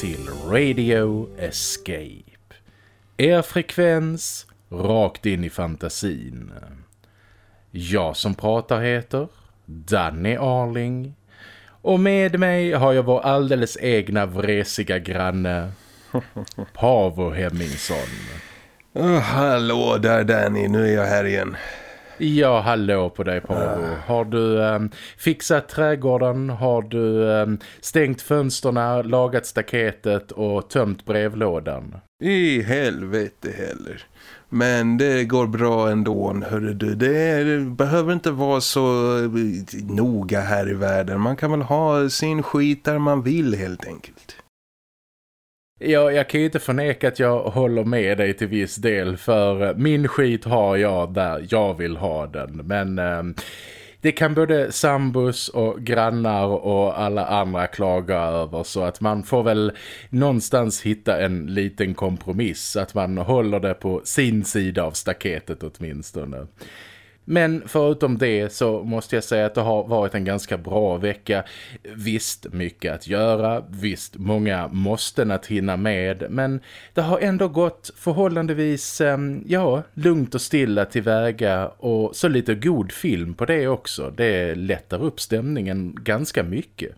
Till Radio Escape. Er frekvens rakt in i fantasin. Jag som pratar heter Danny Arling. Och med mig har jag vår alldeles egna vresiga granne Pavo Hemmingsson. Oh, hallå där Danny, nu är jag här igen. Ja, hallå på dig Pavo. Uh. Har du um, fixat trädgården? Har du um, stängt fönsterna, lagat staketet och tömt brevlådan? I helvete heller. Men det går bra ändå, hörru du. Det behöver inte vara så eh, noga här i världen. Man kan väl ha sin skit där man vill helt enkelt. Ja, jag kan ju inte förneka att jag håller med dig till viss del för eh, min skit har jag där jag vill ha den. Men eh, det kan både sambus och grannar och alla andra klaga över så att man får väl någonstans hitta en liten kompromiss. Att man håller det på sin sida av staketet åtminstone. Men förutom det så måste jag säga att det har varit en ganska bra vecka. Visst, mycket att göra. Visst, många måste att hinna med. Men det har ändå gått förhållandevis, ehm, ja, lugnt och stilla tillväga. Och så lite god film på det också. Det lättar upp stämningen ganska mycket.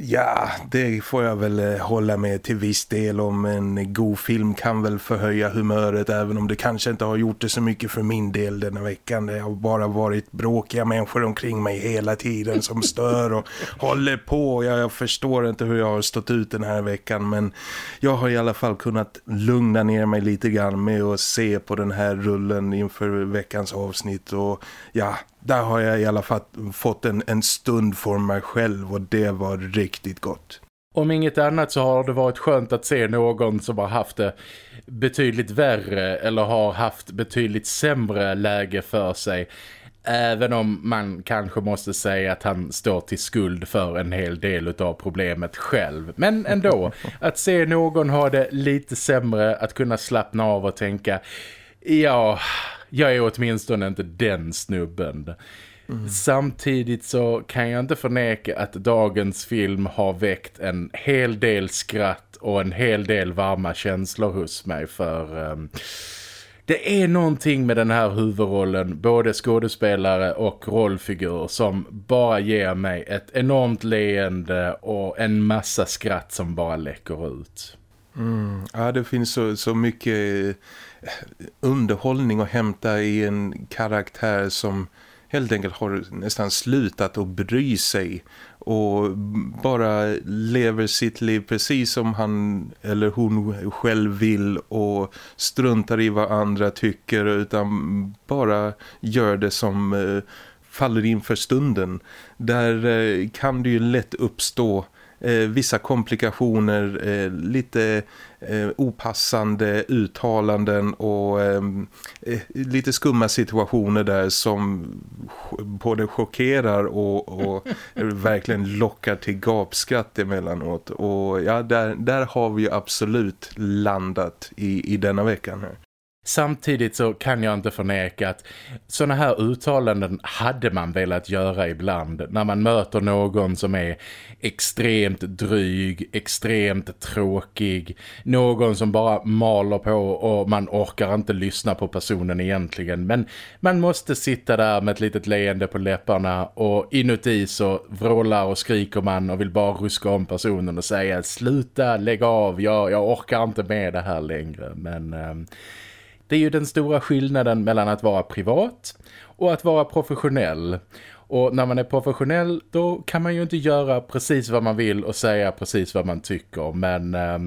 Ja, det får jag väl eh, hålla med till viss del om. En god film kan väl förhöja humöret även om det kanske inte har gjort det så mycket för min del denna veckan. Det har bara varit bråkiga människor omkring mig hela tiden som stör och håller på. Jag förstår inte hur jag har stått ut den här veckan men jag har i alla fall kunnat lugna ner mig lite grann med att se på den här rullen inför veckans avsnitt och ja, där har jag i alla fall fått en, en stund för mig själv och det var riktigt gott. Om inget annat så har det varit skönt att se någon som har haft det betydligt värre eller har haft betydligt sämre läge för sig. Även om man kanske måste säga att han står till skuld för en hel del av problemet själv. Men ändå, att se någon ha det lite sämre, att kunna slappna av och tänka ja, jag är åtminstone inte den snubben. Mm. Samtidigt så kan jag inte förneka att dagens film har väckt en hel del skratt och en hel del varma känslor hos mig för... Um, det är någonting med den här huvudrollen, både skådespelare och rollfigur som bara ger mig ett enormt leende och en massa skratt som bara läcker ut. Mm. Ja, det finns så, så mycket underhållning att hämta i en karaktär som helt enkelt har nästan slutat att bry sig och bara lever sitt liv precis som han eller hon själv vill och struntar i vad andra tycker utan bara gör det som eh, faller in för stunden. Där eh, kan det ju lätt uppstå eh, vissa komplikationer, lite eh, opassande uttalanden och eh, eh lite skumma situationer där som både chockerar och, och verkligen lockar till gapskratt emellanåt. Och ja, där, där har vi ju absolut landat i, i denna veckan här. Samtidigt så kan jag inte förneka att sådana här uttalanden hade man velat göra ibland när man möter någon som är extremt dryg, extremt tråkig, någon som bara maler på och man orkar inte lyssna på personen egentligen. Men man måste sitta där med ett litet leende på läpparna och inuti så vrålar och skriker man och vill bara ruska om personen och säga sluta, lägg av, jag, jag orkar inte med det här längre. Men... Eh, det är ju den stora skillnaden mellan att vara privat och att vara professionell. Och när man är professionell då kan man ju inte göra precis vad man vill och säga precis vad man tycker. Men eh,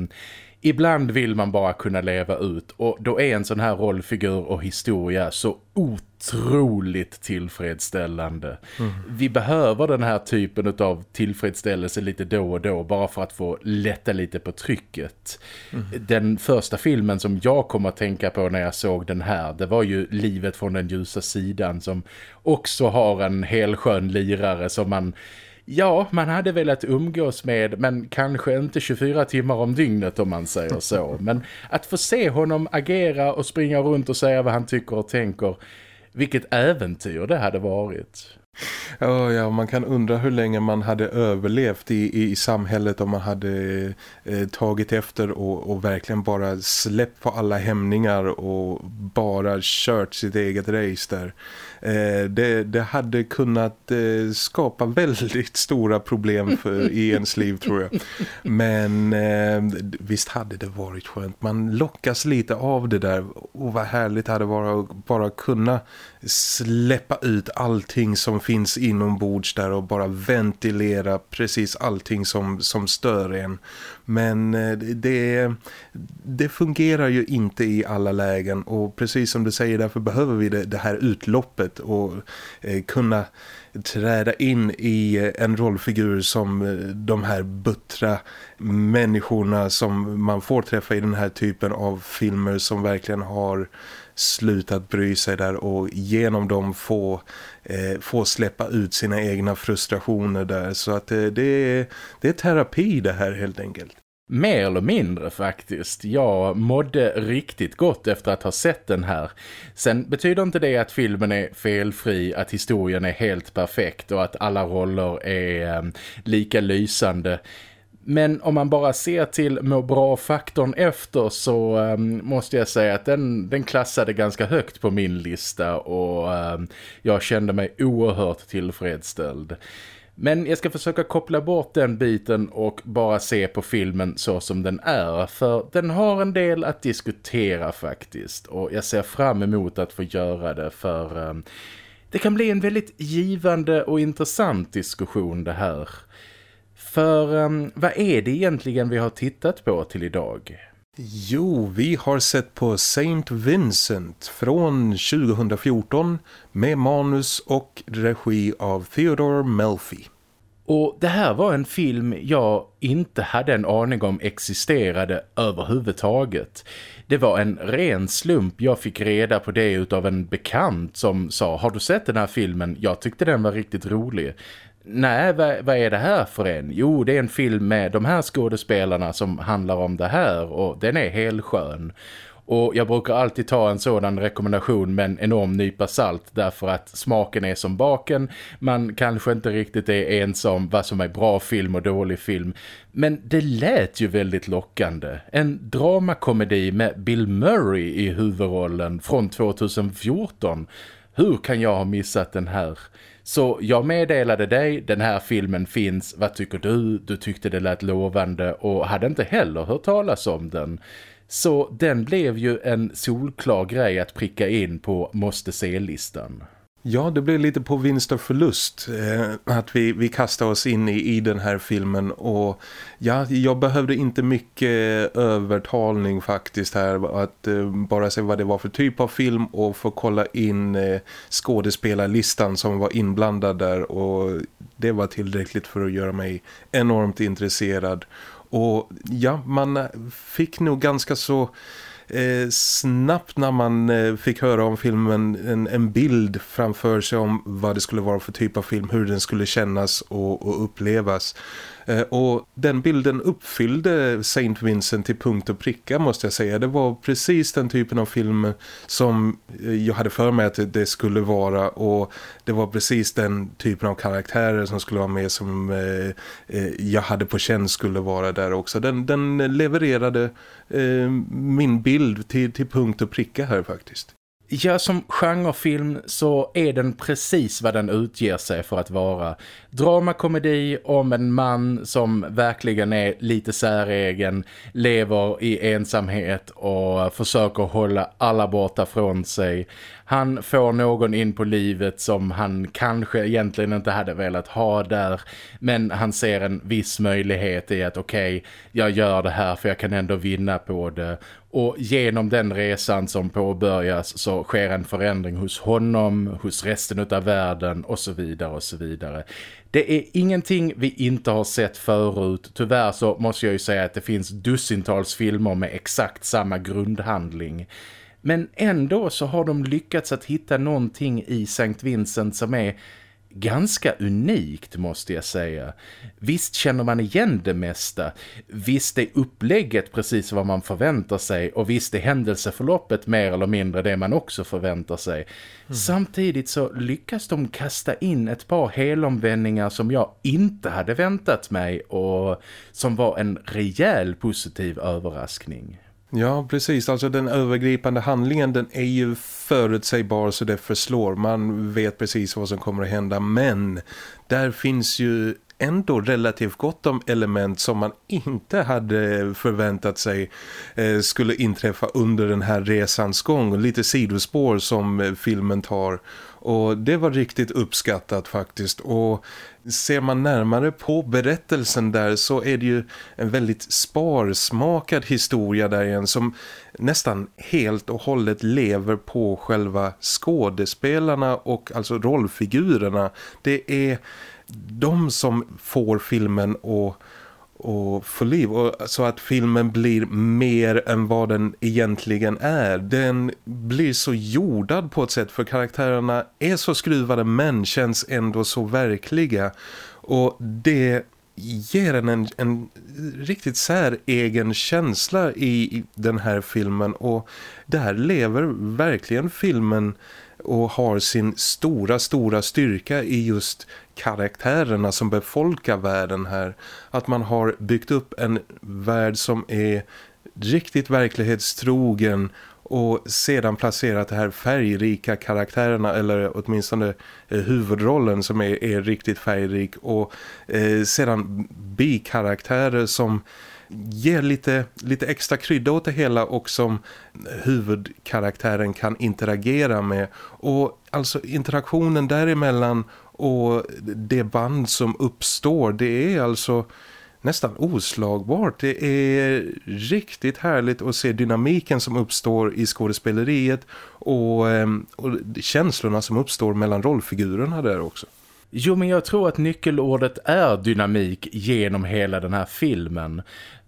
ibland vill man bara kunna leva ut och då är en sån här rollfigur och historia så otroligt tillfredsställande. Mm. Vi behöver den här typen av tillfredsställelse lite då och då bara för att få lätta lite på trycket. Mm. Den första filmen som jag kom att tänka på när jag såg den här det var ju Livet från den ljusa sidan som också har en helskön lirare som man Ja, man hade velat umgås med men kanske inte 24 timmar om dygnet om man säger så. Men att få se honom agera och springa runt och säga vad han tycker och tänker, vilket äventyr det hade varit. Ja, ja, man kan undra hur länge man hade överlevt i, i samhället om man hade eh, tagit efter och, och, verkligen bara släppt på alla hämningar och bara kört sitt eget race där. Eh, det, det, hade kunnat eh, skapa väldigt stora problem för, i ens liv tror jag. Men eh, visst hade det varit skönt. Man lockas lite av det där och vad härligt hade varit att bara kunna släppa ut allting som finns inombords där och bara ventilera precis allting som, som stör en. Men eh, det, det fungerar ju inte i alla lägen. Och precis som du säger därför behöver vi det, det här utloppet och eh, kunna träda in i eh, en rollfigur som eh, de här buttra människorna som man får träffa i den här typen av filmer som verkligen har slutat bry sig där och genom dem få, eh, få släppa ut sina egna frustrationer där. Så att eh, det, är, det är terapi det här helt enkelt. Mer eller mindre faktiskt. Jag mådde riktigt gott efter att ha sett den här. Sen betyder inte det att filmen är felfri, att historien är helt perfekt och att alla roller är eh, lika lysande. Men om man bara ser till må bra-faktorn efter så um, måste jag säga att den, den klassade ganska högt på min lista och um, jag kände mig oerhört tillfredsställd. Men jag ska försöka koppla bort den biten och bara se på filmen så som den är. För den har en del att diskutera faktiskt. Och jag ser fram emot att få göra det för um, det kan bli en väldigt givande och intressant diskussion det här. För um, vad är det egentligen vi har tittat på till idag? Jo, vi har sett på Saint Vincent från 2014 med manus och regi av Theodore Melfi. Och det här var en film jag inte hade en aning om existerade överhuvudtaget. Det var en ren slump jag fick reda på det utav en bekant som sa Har du sett den här filmen? Jag tyckte den var riktigt rolig. Nej, vad, vad, är det här för en? Jo, det är en film med de här skådespelarna som handlar om det här och den är helt skön. Och jag brukar alltid ta en sådan rekommendation med en enorm nypa salt därför att smaken är som baken. Man kanske inte riktigt är ensam vad som är bra film och dålig film. Men det lät ju väldigt lockande. En dramakomedi med Bill Murray i huvudrollen från 2014. Hur kan jag ha missat den här? Så jag meddelade dig, den här filmen finns, vad tycker du? Du tyckte det lät lovande och hade inte heller hört talas om den. Så den blev ju en solklar grej att pricka in på måste se-listan. Ja, det blev lite på vinst och förlust eh, att vi, vi kastade oss in i, i den här filmen. Och ja, jag behövde inte mycket övertalning faktiskt här att eh, bara se vad det var för typ av film och få kolla in eh, skådespelarlistan som var inblandad där. Och det var tillräckligt för att göra mig enormt intresserad. Och ja, man fick nog ganska så eh, snabbt när man eh, fick höra om filmen en, en, bild framför sig om vad det skulle vara för typ av film, hur den skulle kännas och, och upplevas. Eh, och den bilden uppfyllde Saint Vincent till punkt och pricka måste jag säga. Det var precis den typen av film som eh, jag hade för mig att det skulle vara och det var precis den typen av karaktärer som skulle vara med som eh, eh, jag hade på känn skulle vara där också. Den, den levererade min bild till, till punkt och pricka här faktiskt. Ja, som genrefilm så är den precis vad den utger sig för att vara. Dramakomedi om en man som verkligen är lite säregen, lever i ensamhet och försöker hålla alla borta från sig. Han får någon in på livet som han kanske egentligen inte hade velat ha där. Men han ser en viss möjlighet i att okej, okay, jag gör det här för jag kan ändå vinna på det. Och genom den resan som påbörjas så sker en förändring hos honom, hos resten av världen och så vidare och så vidare. Det är ingenting vi inte har sett förut. Tyvärr så måste jag ju säga att det finns dussintals filmer med exakt samma grundhandling. Men ändå så har de lyckats att hitta någonting i St. Vincent som är ganska unikt måste jag säga. Visst känner man igen det mesta. Visst är upplägget precis vad man förväntar sig och visst är händelseförloppet mer eller mindre det man också förväntar sig. Mm. Samtidigt så lyckas de kasta in ett par helomvändningar som jag inte hade väntat mig och som var en rejäl positiv överraskning. Ja, precis. Alltså den övergripande handlingen den är ju förutsägbar så det förslår. Man vet precis vad som kommer att hända. Men där finns ju ändå relativt gott om element som man inte hade förväntat sig eh, skulle inträffa under den här resans gång. Lite sidospår som eh, filmen tar. Och det var riktigt uppskattat faktiskt. Och ser man närmare på berättelsen där så är det ju en väldigt sparsmakad historia där igen som nästan helt och hållet lever på själva skådespelarna och alltså rollfigurerna. Det är de som får filmen att och få liv. Och så att filmen blir mer än vad den egentligen är. Den blir så jordad på ett sätt för karaktärerna är så skruvade men känns ändå så verkliga. Och det ger en, en, en riktigt säregen känsla i, i den här filmen. Och där lever verkligen filmen och har sin stora, stora styrka i just karaktärerna som befolkar världen här. Att man har byggt upp en värld som är riktigt verklighetstrogen och sedan placerat de här färgrika karaktärerna eller åtminstone eh, huvudrollen som är, är riktigt färgrik och eh, sedan bikaraktärer som ger lite, lite extra krydda åt det hela och som huvudkaraktären kan interagera med. Och alltså interaktionen däremellan och det band som uppstår det är alltså nästan oslagbart. Det är riktigt härligt att se dynamiken som uppstår i skådespeleriet och, ehm, och känslorna som uppstår mellan rollfigurerna där också. Jo, men jag tror att nyckelordet är dynamik genom hela den här filmen.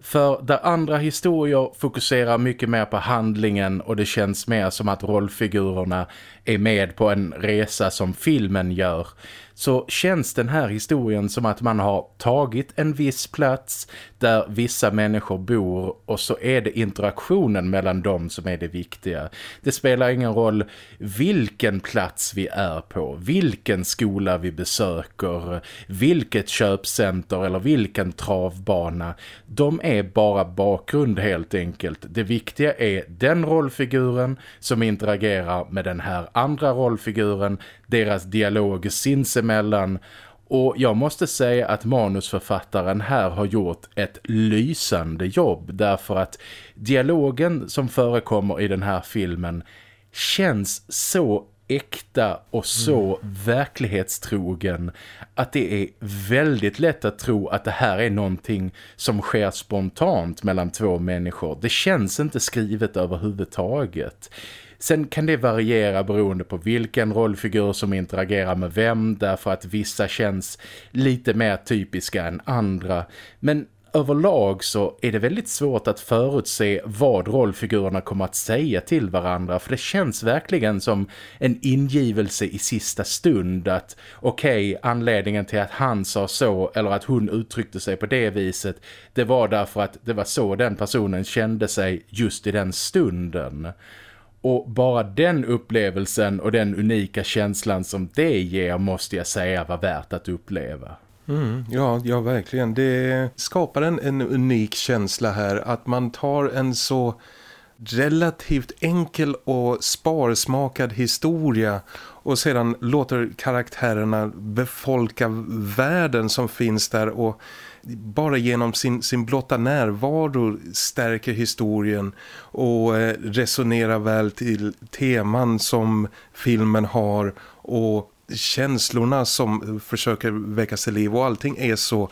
För där andra historier fokuserar mycket mer på handlingen och det känns mer som att rollfigurerna är med på en resa som filmen gör så känns den här historien som att man har tagit en viss plats där vissa människor bor och så är det interaktionen mellan dem som är det viktiga. Det spelar ingen roll vilken plats vi är på, vilken skola vi besöker, vilket köpcenter eller vilken travbana. De är är bara bakgrund helt enkelt. Det viktiga är den rollfiguren som interagerar med den här andra rollfiguren, deras dialog sinsemellan och jag måste säga att manusförfattaren här har gjort ett lysande jobb därför att dialogen som förekommer i den här filmen känns så äkta och så mm. verklighetstrogen att det är väldigt lätt att tro att det här är någonting som sker spontant mellan två människor. Det känns inte skrivet överhuvudtaget. Sen kan det variera beroende på vilken rollfigur som interagerar med vem därför att vissa känns lite mer typiska än andra. Men överlag så är det väldigt svårt att förutse vad rollfigurerna kommer att säga till varandra för det känns verkligen som en ingivelse i sista stund att okej, okay, anledningen till att han sa så eller att hon uttryckte sig på det viset det var därför att det var så den personen kände sig just i den stunden. Och bara den upplevelsen och den unika känslan som det ger måste jag säga var värt att uppleva. Mm, ja, ja, verkligen. Det skapar en, en unik känsla här att man tar en så relativt enkel och sparsmakad historia och sedan låter karaktärerna befolka världen som finns där och bara genom sin, sin blotta närvaro stärker historien och eh, resonerar väl till teman som filmen har och känslorna som försöker väcka sig liv och allting är så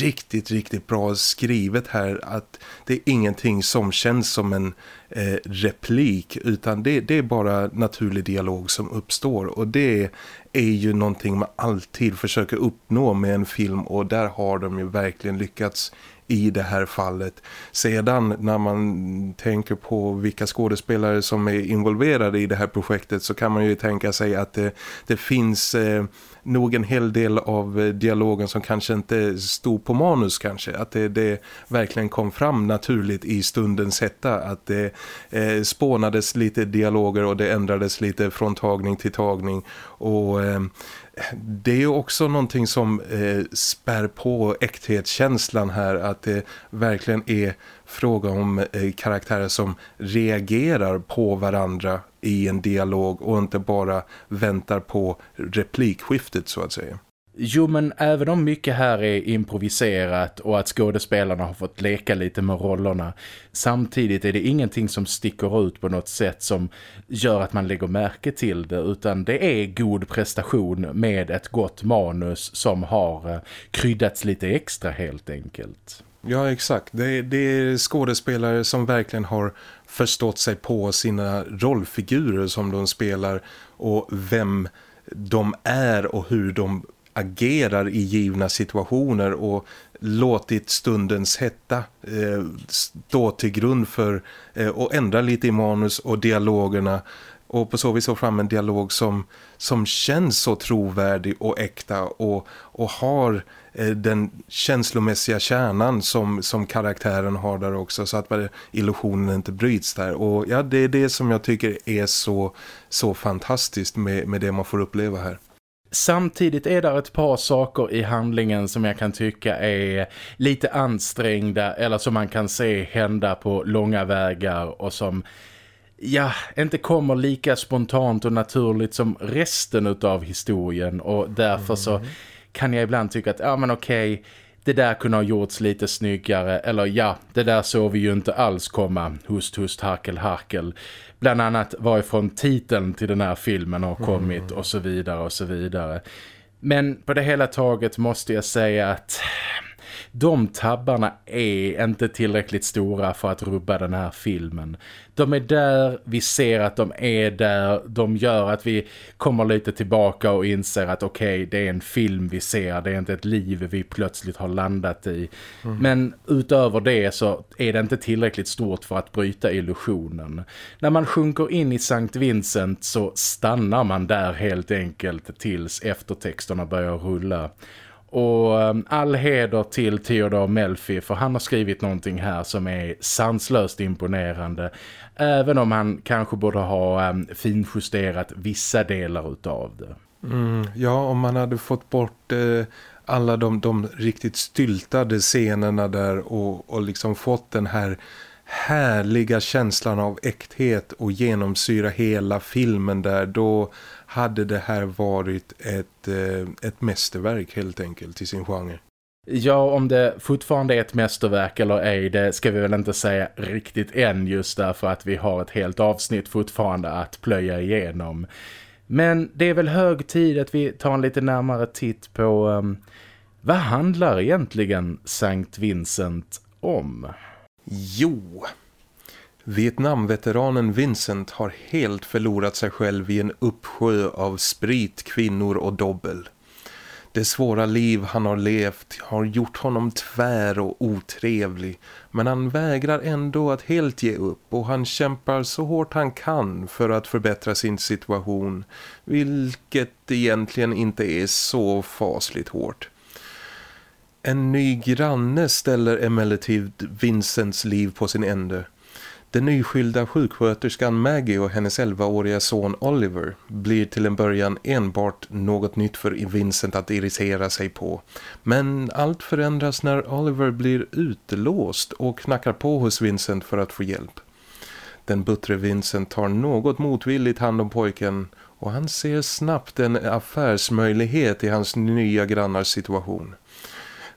riktigt, riktigt bra skrivet här att det är ingenting som känns som en eh, replik utan det, det är bara naturlig dialog som uppstår. Och det är ju någonting man alltid försöker uppnå med en film och där har de ju verkligen lyckats i det här fallet. Sedan när man tänker på vilka skådespelare som är involverade i det här projektet så kan man ju tänka sig att det, det finns eh, nog en hel del av eh, dialogen som kanske inte stod på manus kanske. Att det, det verkligen kom fram naturligt i stundens hetta. Att det eh, spånades lite dialoger och det ändrades lite från tagning till tagning. Och eh, det är också någonting som eh, spär på äkthetskänslan här att det verkligen är fråga om eh, karaktärer som reagerar på varandra i en dialog och inte bara väntar på replikskiftet så att säga. Jo men även om mycket här är improviserat och att skådespelarna har fått leka lite med rollerna samtidigt är det ingenting som sticker ut på något sätt som gör att man lägger märke till det utan det är god prestation med ett gott manus som har eh, kryddats lite extra helt enkelt. Ja exakt, det, det är skådespelare som verkligen har förstått sig på sina rollfigurer som de spelar och vem de är och hur de agerar i givna situationer och låtit stundens hetta eh, stå till grund för eh, och ändra lite i manus och dialogerna och på så vis få fram en dialog som, som känns så trovärdig och äkta och, och har eh, den känslomässiga kärnan som, som karaktären har där också så att illusionen inte bryts där och ja det är det som jag tycker är så, så fantastiskt med, med det man får uppleva här. Samtidigt är det ett par saker i handlingen som jag kan tycka är lite ansträngda eller som man kan se hända på långa vägar och som ja, inte kommer lika spontant och naturligt som resten av historien. Och därför mm. så kan jag ibland tycka att ja men okej det där kunde ha gjorts lite snyggare. Eller ja, det där såg vi ju inte alls komma. Hust hust harkel harkel bland annat varifrån titeln till den här filmen har kommit mm. och så vidare och så vidare. Men på det hela taget måste jag säga att de tabbarna är inte tillräckligt stora för att rubba den här filmen. De är där, vi ser att de är där, de gör att vi kommer lite tillbaka och inser att okej, okay, det är en film vi ser, det är inte ett liv vi plötsligt har landat i. Mm. Men utöver det så är det inte tillräckligt stort för att bryta illusionen. När man sjunker in i Sankt Vincent så stannar man där helt enkelt tills eftertexterna börjar rulla. Och ehm, all heder till Theodor Melfi för han har skrivit någonting här som är sanslöst imponerande. Även om han kanske borde ha ehm, finjusterat vissa delar utav det. Mm, ja, om man hade fått bort eh, alla de, de riktigt styltade scenerna där och, och liksom fått den här härliga känslan av äkthet och genomsyra hela filmen där då hade det här varit ett, eh, ett mästerverk helt enkelt i sin genre. Ja, om det fortfarande är ett mästerverk eller ej, det ska vi väl inte säga riktigt än just därför att vi har ett helt avsnitt fortfarande att plöja igenom. Men det är väl hög tid att vi tar en lite närmare titt på um, vad handlar egentligen Sankt Vincent om? Jo, Vietnamveteranen Vincent har helt förlorat sig själv i en uppsjö av sprit, kvinnor och dobbel. Det svåra liv han har levt har gjort honom tvär och otrevlig men han vägrar ändå att helt ge upp och han kämpar så hårt han kan för att förbättra sin situation vilket egentligen inte är så fasligt hårt. En ny granne ställer emellertid Vincents liv på sin ände. Den nyskilda sjuksköterskan Maggie och hennes 11-åriga son Oliver blir till en början enbart något nytt för Vincent att irritera sig på. Men allt förändras när Oliver blir utelåst och knackar på hos Vincent för att få hjälp. Den buttre Vincent tar något motvilligt hand om pojken och han ser snabbt en affärsmöjlighet i hans nya grannars situation.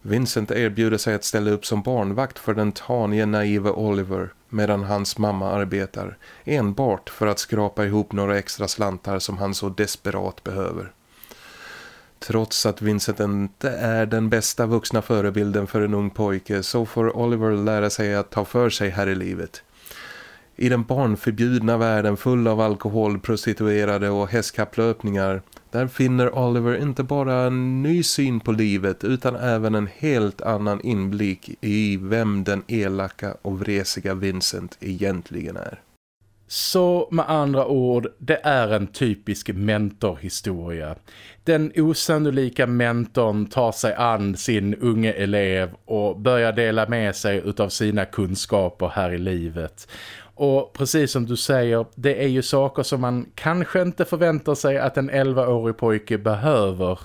Vincent erbjuder sig att ställa upp som barnvakt för den tanige naive Oliver medan hans mamma arbetar, enbart för att skrapa ihop några extra slantar som han så desperat behöver. Trots att Vincent inte är den bästa vuxna förebilden för en ung pojke så får Oliver lära sig att ta för sig här i livet. I den barnförbjudna världen full av alkohol, prostituerade och hästkapplöpningar där finner Oliver inte bara en ny syn på livet utan även en helt annan inblick i vem den elaka och vresiga Vincent egentligen är. Så med andra ord, det är en typisk mentorhistoria. Den osannolika mentorn tar sig an sin unge elev och börjar dela med sig utav sina kunskaper här i livet. Och precis som du säger, det är ju saker som man kanske inte förväntar sig att en 11-årig pojke behöver.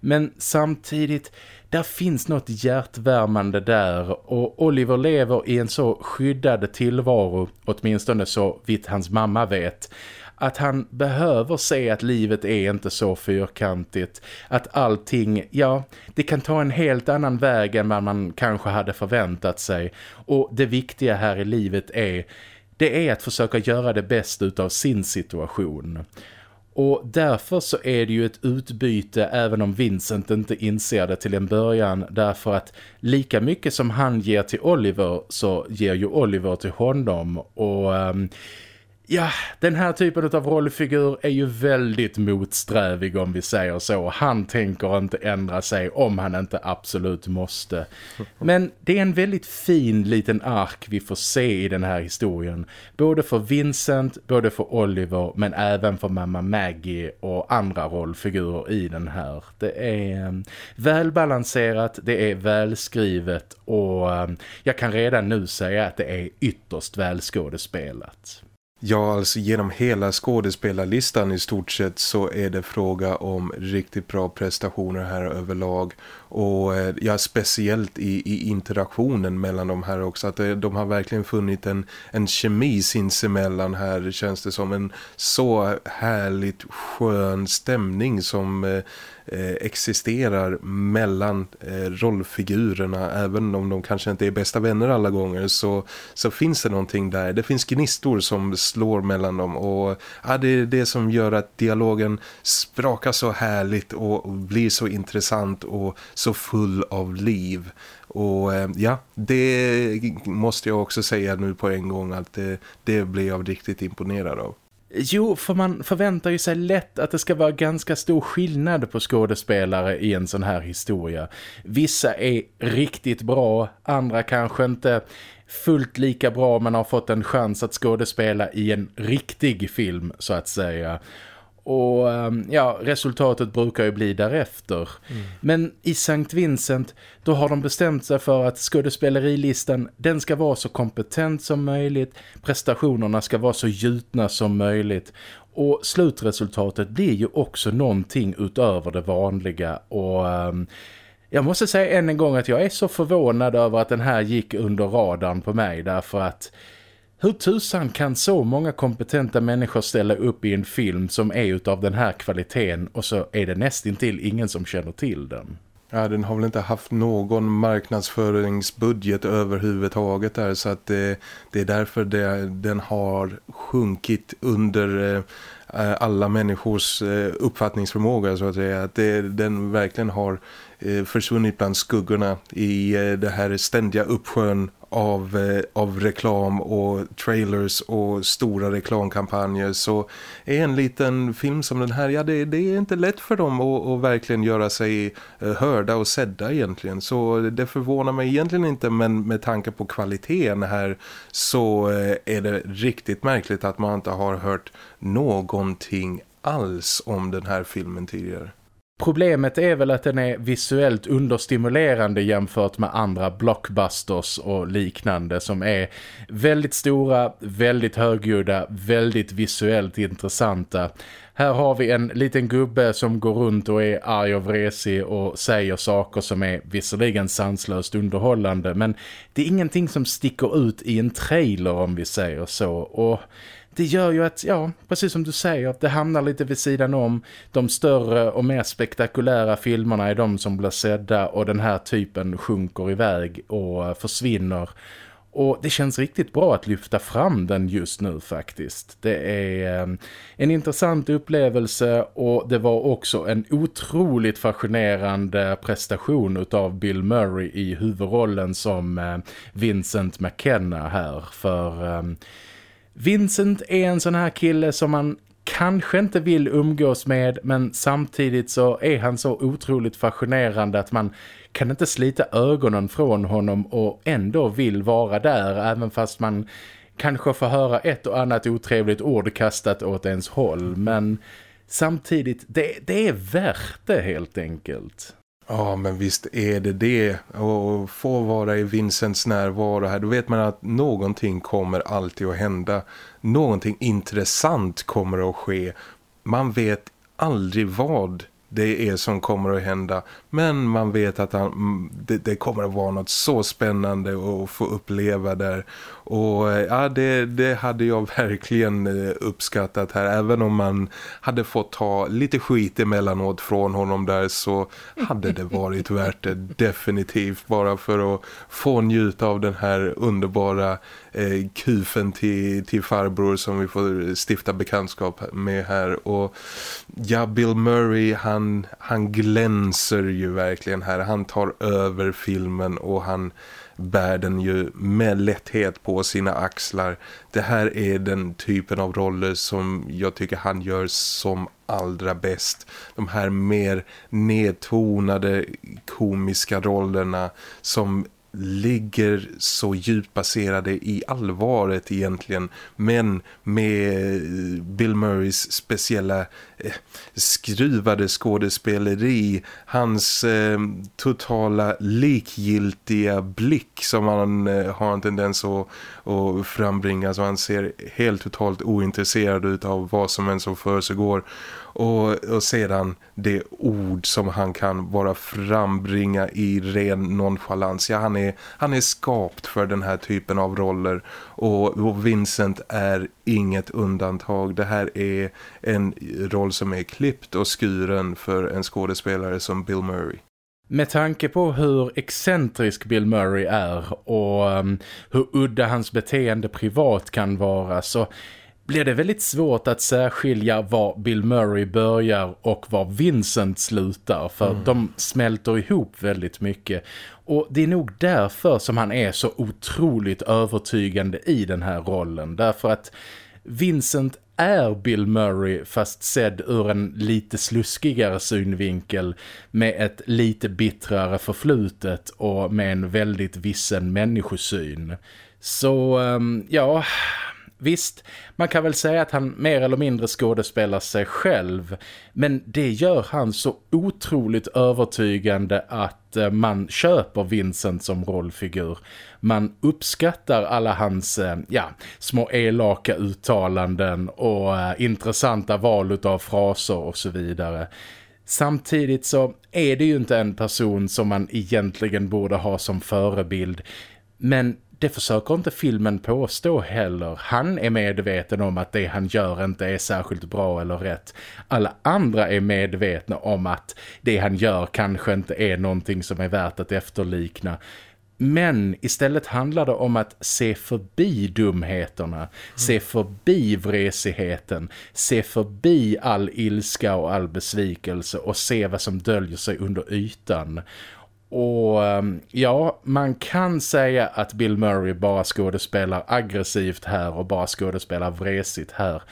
Men samtidigt, där finns något hjärtvärmande där och Oliver lever i en så skyddad tillvaro, åtminstone så vitt hans mamma vet, att han behöver se att livet är inte så fyrkantigt. Att allting, ja, det kan ta en helt annan väg än vad man kanske hade förväntat sig. Och det viktiga här i livet är det är att försöka göra det bästa utav sin situation. Och därför så är det ju ett utbyte även om Vincent inte inser det till en början därför att lika mycket som han ger till Oliver så ger ju Oliver till honom och... Um, Ja, den här typen av rollfigur är ju väldigt motsträvig om vi säger så. Han tänker inte ändra sig om han inte absolut måste. Men det är en väldigt fin liten ark vi får se i den här historien. Både för Vincent, både för Oliver men även för mamma Maggie och andra rollfigurer i den här. Det är ehm, välbalanserat, det är välskrivet och ehm, jag kan redan nu säga att det är ytterst välskådespelat. Ja, alltså genom hela skådespelarlistan i stort sett så är det fråga om riktigt bra prestationer här överlag. Och eh, ja, speciellt i, i interaktionen mellan de här också. Att eh, de har verkligen funnit en, en kemi sinsemellan här känns det som en så härligt skön stämning som eh, eh, existerar mellan eh, rollfigurerna även om de kanske inte är bästa vänner alla gånger så, så finns det någonting där. Det finns gnistor som slår mellan dem och ja, det är det som gör att dialogen sprakar så härligt och blir så intressant och så full av liv. Och eh, ja, det måste jag också säga nu på en gång att det, det blir jag riktigt imponerad av. Jo, för man förväntar ju sig lätt att det ska vara ganska stor skillnad på skådespelare i en sån här historia. Vissa är riktigt bra, andra kanske inte fullt lika bra men har fått en chans att skådespela i en riktig film så att säga. Och ehm, ja, resultatet brukar ju bli därefter. Mm. Men i Sankt Vincent, då har de bestämt sig för att skådespelerilistan, den ska vara så kompetent som möjligt. Prestationerna ska vara så gjutna som möjligt. Och slutresultatet blir ju också någonting utöver det vanliga. Och... Um, jag måste säga än en gång att jag är så förvånad över att den här gick under radarn på mig därför att hur tusan kan så många kompetenta människor ställa upp i en film som är utav den här kvaliteten och så är det nästintill ingen som känner till den? Ja, den har väl inte haft någon marknadsföringsbudget överhuvudtaget där så att det, det är därför det, den har sjunkit under eh, alla människors eh, uppfattningsförmåga så att säga. Att det, den verkligen har eh, försvunnit bland skuggorna i eh, det här ständiga uppsjön av, eh, av reklam och trailers och stora reklamkampanjer så är en liten film som den här, ja det, det är inte lätt för dem att, att verkligen göra sig eh, hörda och sedda egentligen. Så det förvånar mig egentligen inte men med tanke på kvaliteten här så eh, är det riktigt märkligt att man inte har hört någonting alls om den här filmen tidigare. Problemet är väl att den är visuellt understimulerande jämfört med andra blockbusters och liknande som är väldigt stora, väldigt högljudda, väldigt visuellt intressanta. Här har vi en liten gubbe som går runt och är arg och vresig och säger saker som är visserligen sanslöst underhållande men det är ingenting som sticker ut i en trailer om vi säger så och det gör ju att, ja, precis som du säger, det hamnar lite vid sidan om. De större och mer spektakulära filmerna är de som blir sedda och den här typen sjunker iväg och försvinner. Och det känns riktigt bra att lyfta fram den just nu faktiskt. Det är ehm, en intressant upplevelse och det var också en otroligt fascinerande prestation av Bill Murray i huvudrollen som ehm, Vincent McKenna här. För ehm, Vincent är en sån här kille som man kanske inte vill umgås med men samtidigt så är han så otroligt fascinerande att man kan inte slita ögonen från honom och ändå vill vara där även fast man kanske får höra ett och annat otrevligt ord kastat åt ens håll men samtidigt, det, det är värt det helt enkelt. Ja, men visst är det det. Och få vara i Vincents närvaro här, då vet man att någonting kommer alltid att hända. Någonting intressant kommer att ske. Man vet aldrig vad det är som kommer att hända. Men man vet att han, mm, det, det, kommer att vara något så spännande att få uppleva där. Och eh, ja, det, det hade jag verkligen eh, uppskattat här. Även om man hade fått ta lite skit emellanåt från honom där så hade det varit värt det definitivt. Bara för att få njuta av den här underbara eh, kufen till, till farbror som vi får stifta bekantskap med här. Och ja, Bill Murray han, han glänser ju verkligen här. Han tar över filmen och han bär den ju med lätthet på sina axlar. Det här är den typen av roller som jag tycker han gör som allra bäst. De här mer nedtonade komiska rollerna som ligger så djupt baserade i allvaret egentligen men med eh, Bill Murrays speciella eh, skruvade skådespeleri hans eh, totala likgiltiga blick som han eh, har en tendens att, att frambringa så han ser helt totalt ointresserad ut av vad som än som för sig går och, och sedan det ord som han kan bara frambringa i ren nonchalans. Ja, han är, han är skapt för den här typen av roller och, och Vincent är inget undantag. Det här är en roll som är klippt och skuren för en skådespelare som Bill Murray. Med tanke på hur excentrisk Bill Murray är och um, hur udda hans beteende privat kan vara så blir det väldigt svårt att särskilja var Bill Murray börjar och var Vincent slutar för mm. de smälter ihop väldigt mycket och det är nog därför som han är så otroligt övertygande i den här rollen därför att Vincent är Bill Murray fast sedd ur en lite sluskigare synvinkel med ett lite bittrare förflutet och med en väldigt vissen människosyn. Så um, ja, Visst, man kan väl säga att han mer eller mindre skådespelar sig själv. Men det gör han så otroligt övertygande att eh, man köper Vincent som rollfigur. Man uppskattar alla hans eh, ja, små elaka uttalanden och eh, intressanta val av fraser och så vidare. Samtidigt så är det ju inte en person som man egentligen borde ha som förebild. Men det försöker inte filmen påstå heller. Han är medveten om att det han gör inte är särskilt bra eller rätt. Alla andra är medvetna om att det han gör kanske inte är någonting som är värt att efterlikna. Men istället handlar det om att se förbi dumheterna, mm. se förbi vresigheten, se förbi all ilska och all besvikelse och se vad som döljer sig under ytan. Och ehm, ja, man kan säga att Bill Murray bara skådespelar aggressivt här och bara skådespelar vresigt här.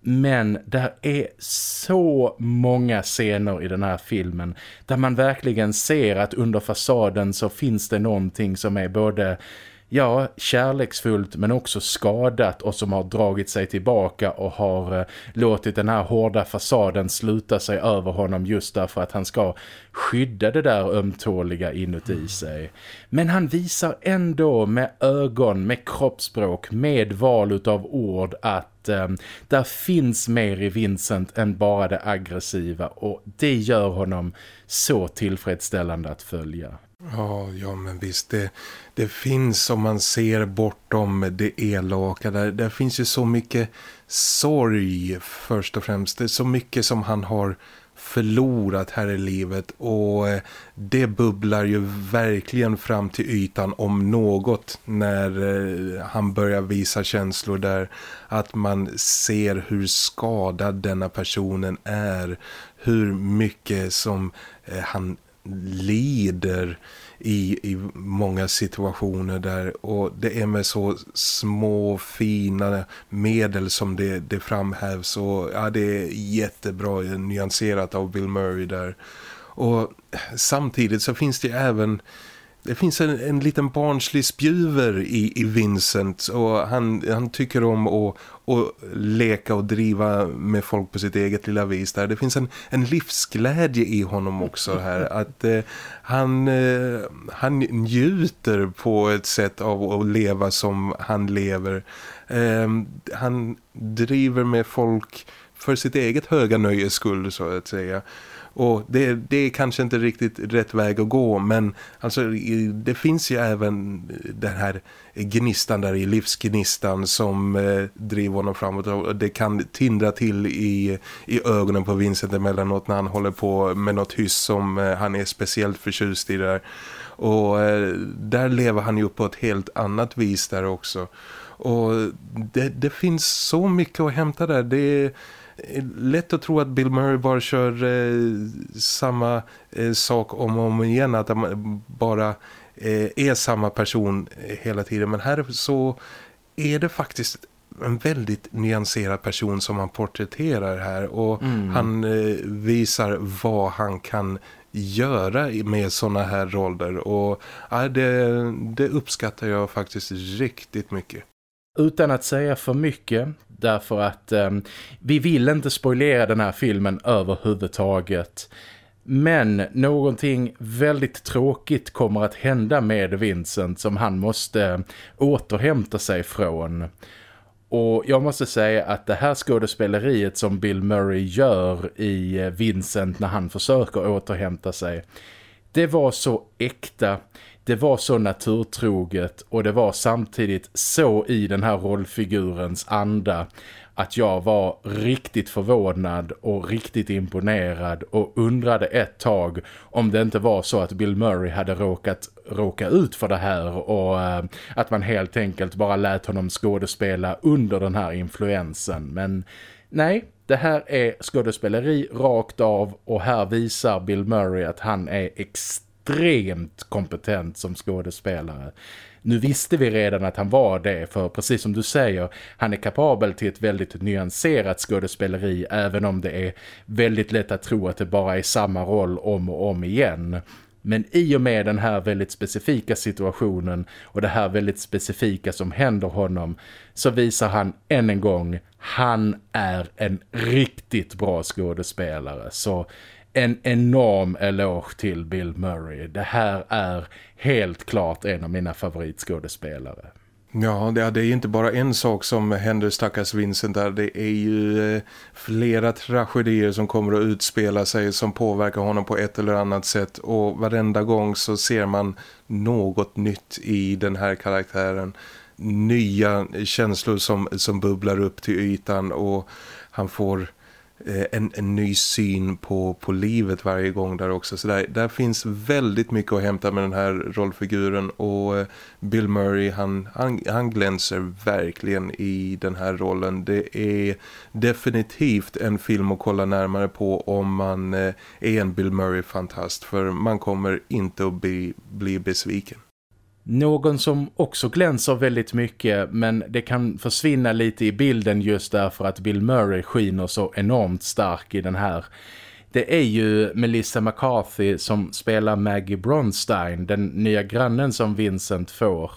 Men det är så många scener i den här filmen där man verkligen ser att under fasaden så finns det någonting som är både ja, kärleksfullt men också skadat och som har dragit sig tillbaka och har eh, låtit den här hårda fasaden sluta sig över honom just därför att han ska skydda det där ömtåliga inuti mm. sig. Men han visar ändå med ögon, med kroppsspråk, med val av ord att eh, där finns mer i Vincent än bara det aggressiva och det gör honom så tillfredsställande att följa. Ja, ja men visst, det, det finns om man ser bortom det elaka. Där, där finns ju så mycket sorg först och främst. Det är så mycket som han har förlorat här i livet och eh, det bubblar ju verkligen fram till ytan om något när eh, han börjar visa känslor där att man ser hur skadad denna personen är hur mycket som eh, han lider i, i många situationer där och det är med så små fina medel som det, det framhävs och ja, det är jättebra nyanserat av Bill Murray där. Och samtidigt så finns det även det finns en, en liten barnslig spjuver i, i Vincent och han, han tycker om att, att leka och driva med folk på sitt eget lilla vis där. Det finns en, en livsglädje i honom också här. Att eh, han, eh, han njuter på ett sätt av att leva som han lever. Eh, han driver med folk för sitt eget höga nöjes skull så att säga. Och det, det är kanske inte riktigt rätt väg att gå men alltså, det finns ju även den här gnistan där i livsgnistan som eh, driver honom framåt och det kan tindra till i, i ögonen på Vincent emellanåt när han håller på med något hyss som eh, han är speciellt förtjust i där. Och eh, där lever han ju på ett helt annat vis där också. Och det, det finns så mycket att hämta där. Det är lätt att tro att Bill Murray bara kör eh, samma eh, sak om och om igen. Att han bara eh, är samma person hela tiden. Men här så är det faktiskt en väldigt nyanserad person som han porträtterar här. Och mm. han eh, visar vad han kan göra med såna här roller. Och ja, det, det uppskattar jag faktiskt riktigt mycket. Utan att säga för mycket därför att eh, vi vill inte spoilera den här filmen överhuvudtaget. Men någonting väldigt tråkigt kommer att hända med Vincent som han måste ehm, återhämta sig från. Och jag måste säga att det här skådespeleriet som Bill Murray gör i eh, Vincent när han försöker återhämta sig. Det var så äkta, det var så naturtroget och det var samtidigt så i den här rollfigurens anda att jag var riktigt förvånad och riktigt imponerad och undrade ett tag om det inte var så att Bill Murray hade råkat råka ut för det här och äh, att man helt enkelt bara lät honom skådespela under den här influensen. Men nej, det här är skådespeleri rakt av och här visar Bill Murray att han är extremt extremt kompetent som skådespelare. Nu visste vi redan att han var det för precis som du säger, han är kapabel till ett väldigt nyanserat skådespeleri även om det är väldigt lätt att tro att det bara är samma roll om och om igen. Men i och med den här väldigt specifika situationen och det här väldigt specifika som händer honom så visar han än en gång han är en riktigt bra skådespelare. Så en enorm eloge till Bill Murray. Det här är helt klart en av mina favoritskådespelare. Ja, det, är inte bara en sak som händer stackars Vincent där. Det är ju eh, flera tragedier som kommer att utspela sig som påverkar honom på ett eller annat sätt. Och varenda gång så ser man något nytt i den här karaktären. Nya känslor som, som bubblar upp till ytan och han får Eh, en, en ny syn på, på livet varje gång där också. Så där, där finns väldigt mycket att hämta med den här rollfiguren och eh, Bill Murray han, han, han glänser verkligen i den här rollen. Det är definitivt en film att kolla närmare på om man eh, är en Bill Murray-fantast för man kommer inte att bli, bli besviken. Någon som också glänser väldigt mycket men det kan försvinna lite i bilden just därför att Bill Murray skiner så enormt stark i den här. Det är ju Melissa McCarthy som spelar Maggie Bronstein, den nya grannen som Vincent får.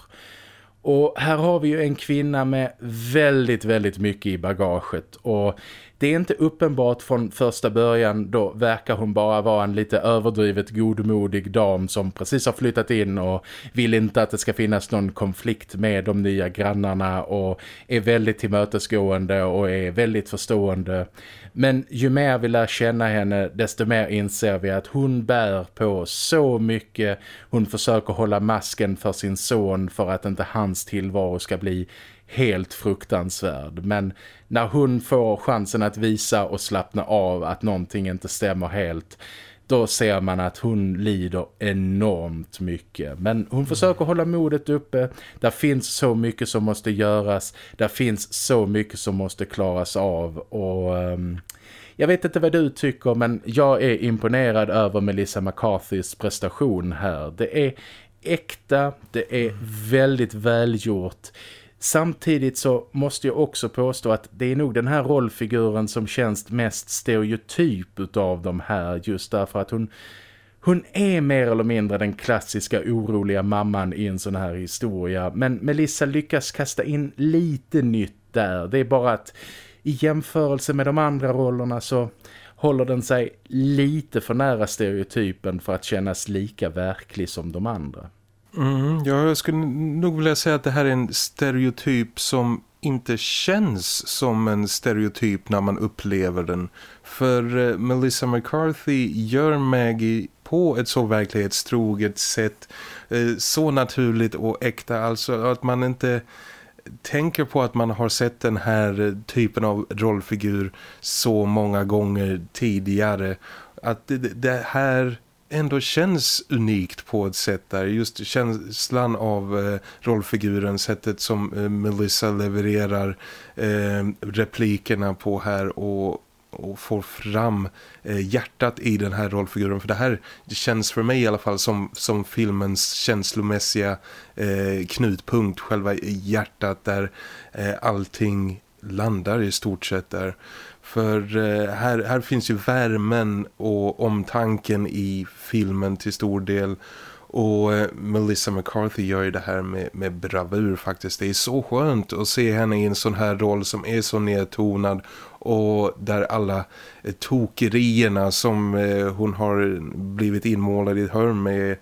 Och här har vi ju en kvinna med väldigt, väldigt mycket i bagaget och det är inte uppenbart från första början, då verkar hon bara vara en lite överdrivet godmodig dam som precis har flyttat in och vill inte att det ska finnas någon konflikt med de nya grannarna och är väldigt tillmötesgående och är väldigt förstående. Men ju mer vi lär känna henne desto mer inser vi att hon bär på så mycket. Hon försöker hålla masken för sin son för att inte hans tillvaro ska bli helt fruktansvärd. Men när hon får chansen att visa och slappna av att någonting inte stämmer helt då ser man att hon lider enormt mycket. Men hon försöker hålla modet uppe. Där finns så mycket som måste göras. Där finns så mycket som måste klaras av. Och um, jag vet inte vad du tycker men jag är imponerad över Melissa McCarthys prestation här. Det är äkta, det är väldigt välgjort. Samtidigt så måste jag också påstå att det är nog den här rollfiguren som känns mest stereotyp utav de här just därför att hon hon är mer eller mindre den klassiska oroliga mamman i en sån här historia. Men Melissa lyckas kasta in lite nytt där. Det är bara att i jämförelse med de andra rollerna så håller den sig lite för nära stereotypen för att kännas lika verklig som de andra. Mm, jag skulle nog vilja säga att det här är en stereotyp som inte känns som en stereotyp när man upplever den. För eh, Melissa McCarthy gör Maggie på ett så verklighetstroget sätt. Eh, så naturligt och äkta. Alltså att man inte tänker på att man har sett den här eh, typen av rollfigur så många gånger tidigare. Att det, det här ändå känns unikt på ett sätt där. Just känslan av eh, rollfiguren, sättet som eh, Melissa levererar eh, replikerna på här och, och får fram eh, hjärtat i den här rollfiguren. För det här känns för mig i alla fall som, som filmens känslomässiga eh, knutpunkt, själva hjärtat där eh, allting landar i stort sett där. För eh, här, här finns ju värmen och omtanken i filmen till stor del. Och eh, Melissa McCarthy gör ju det här med, med bravur faktiskt. Det är så skönt att se henne i en sån här roll som är så nedtonad. Och där alla eh, tokerierna som hon har blivit inmålad i ett hörn med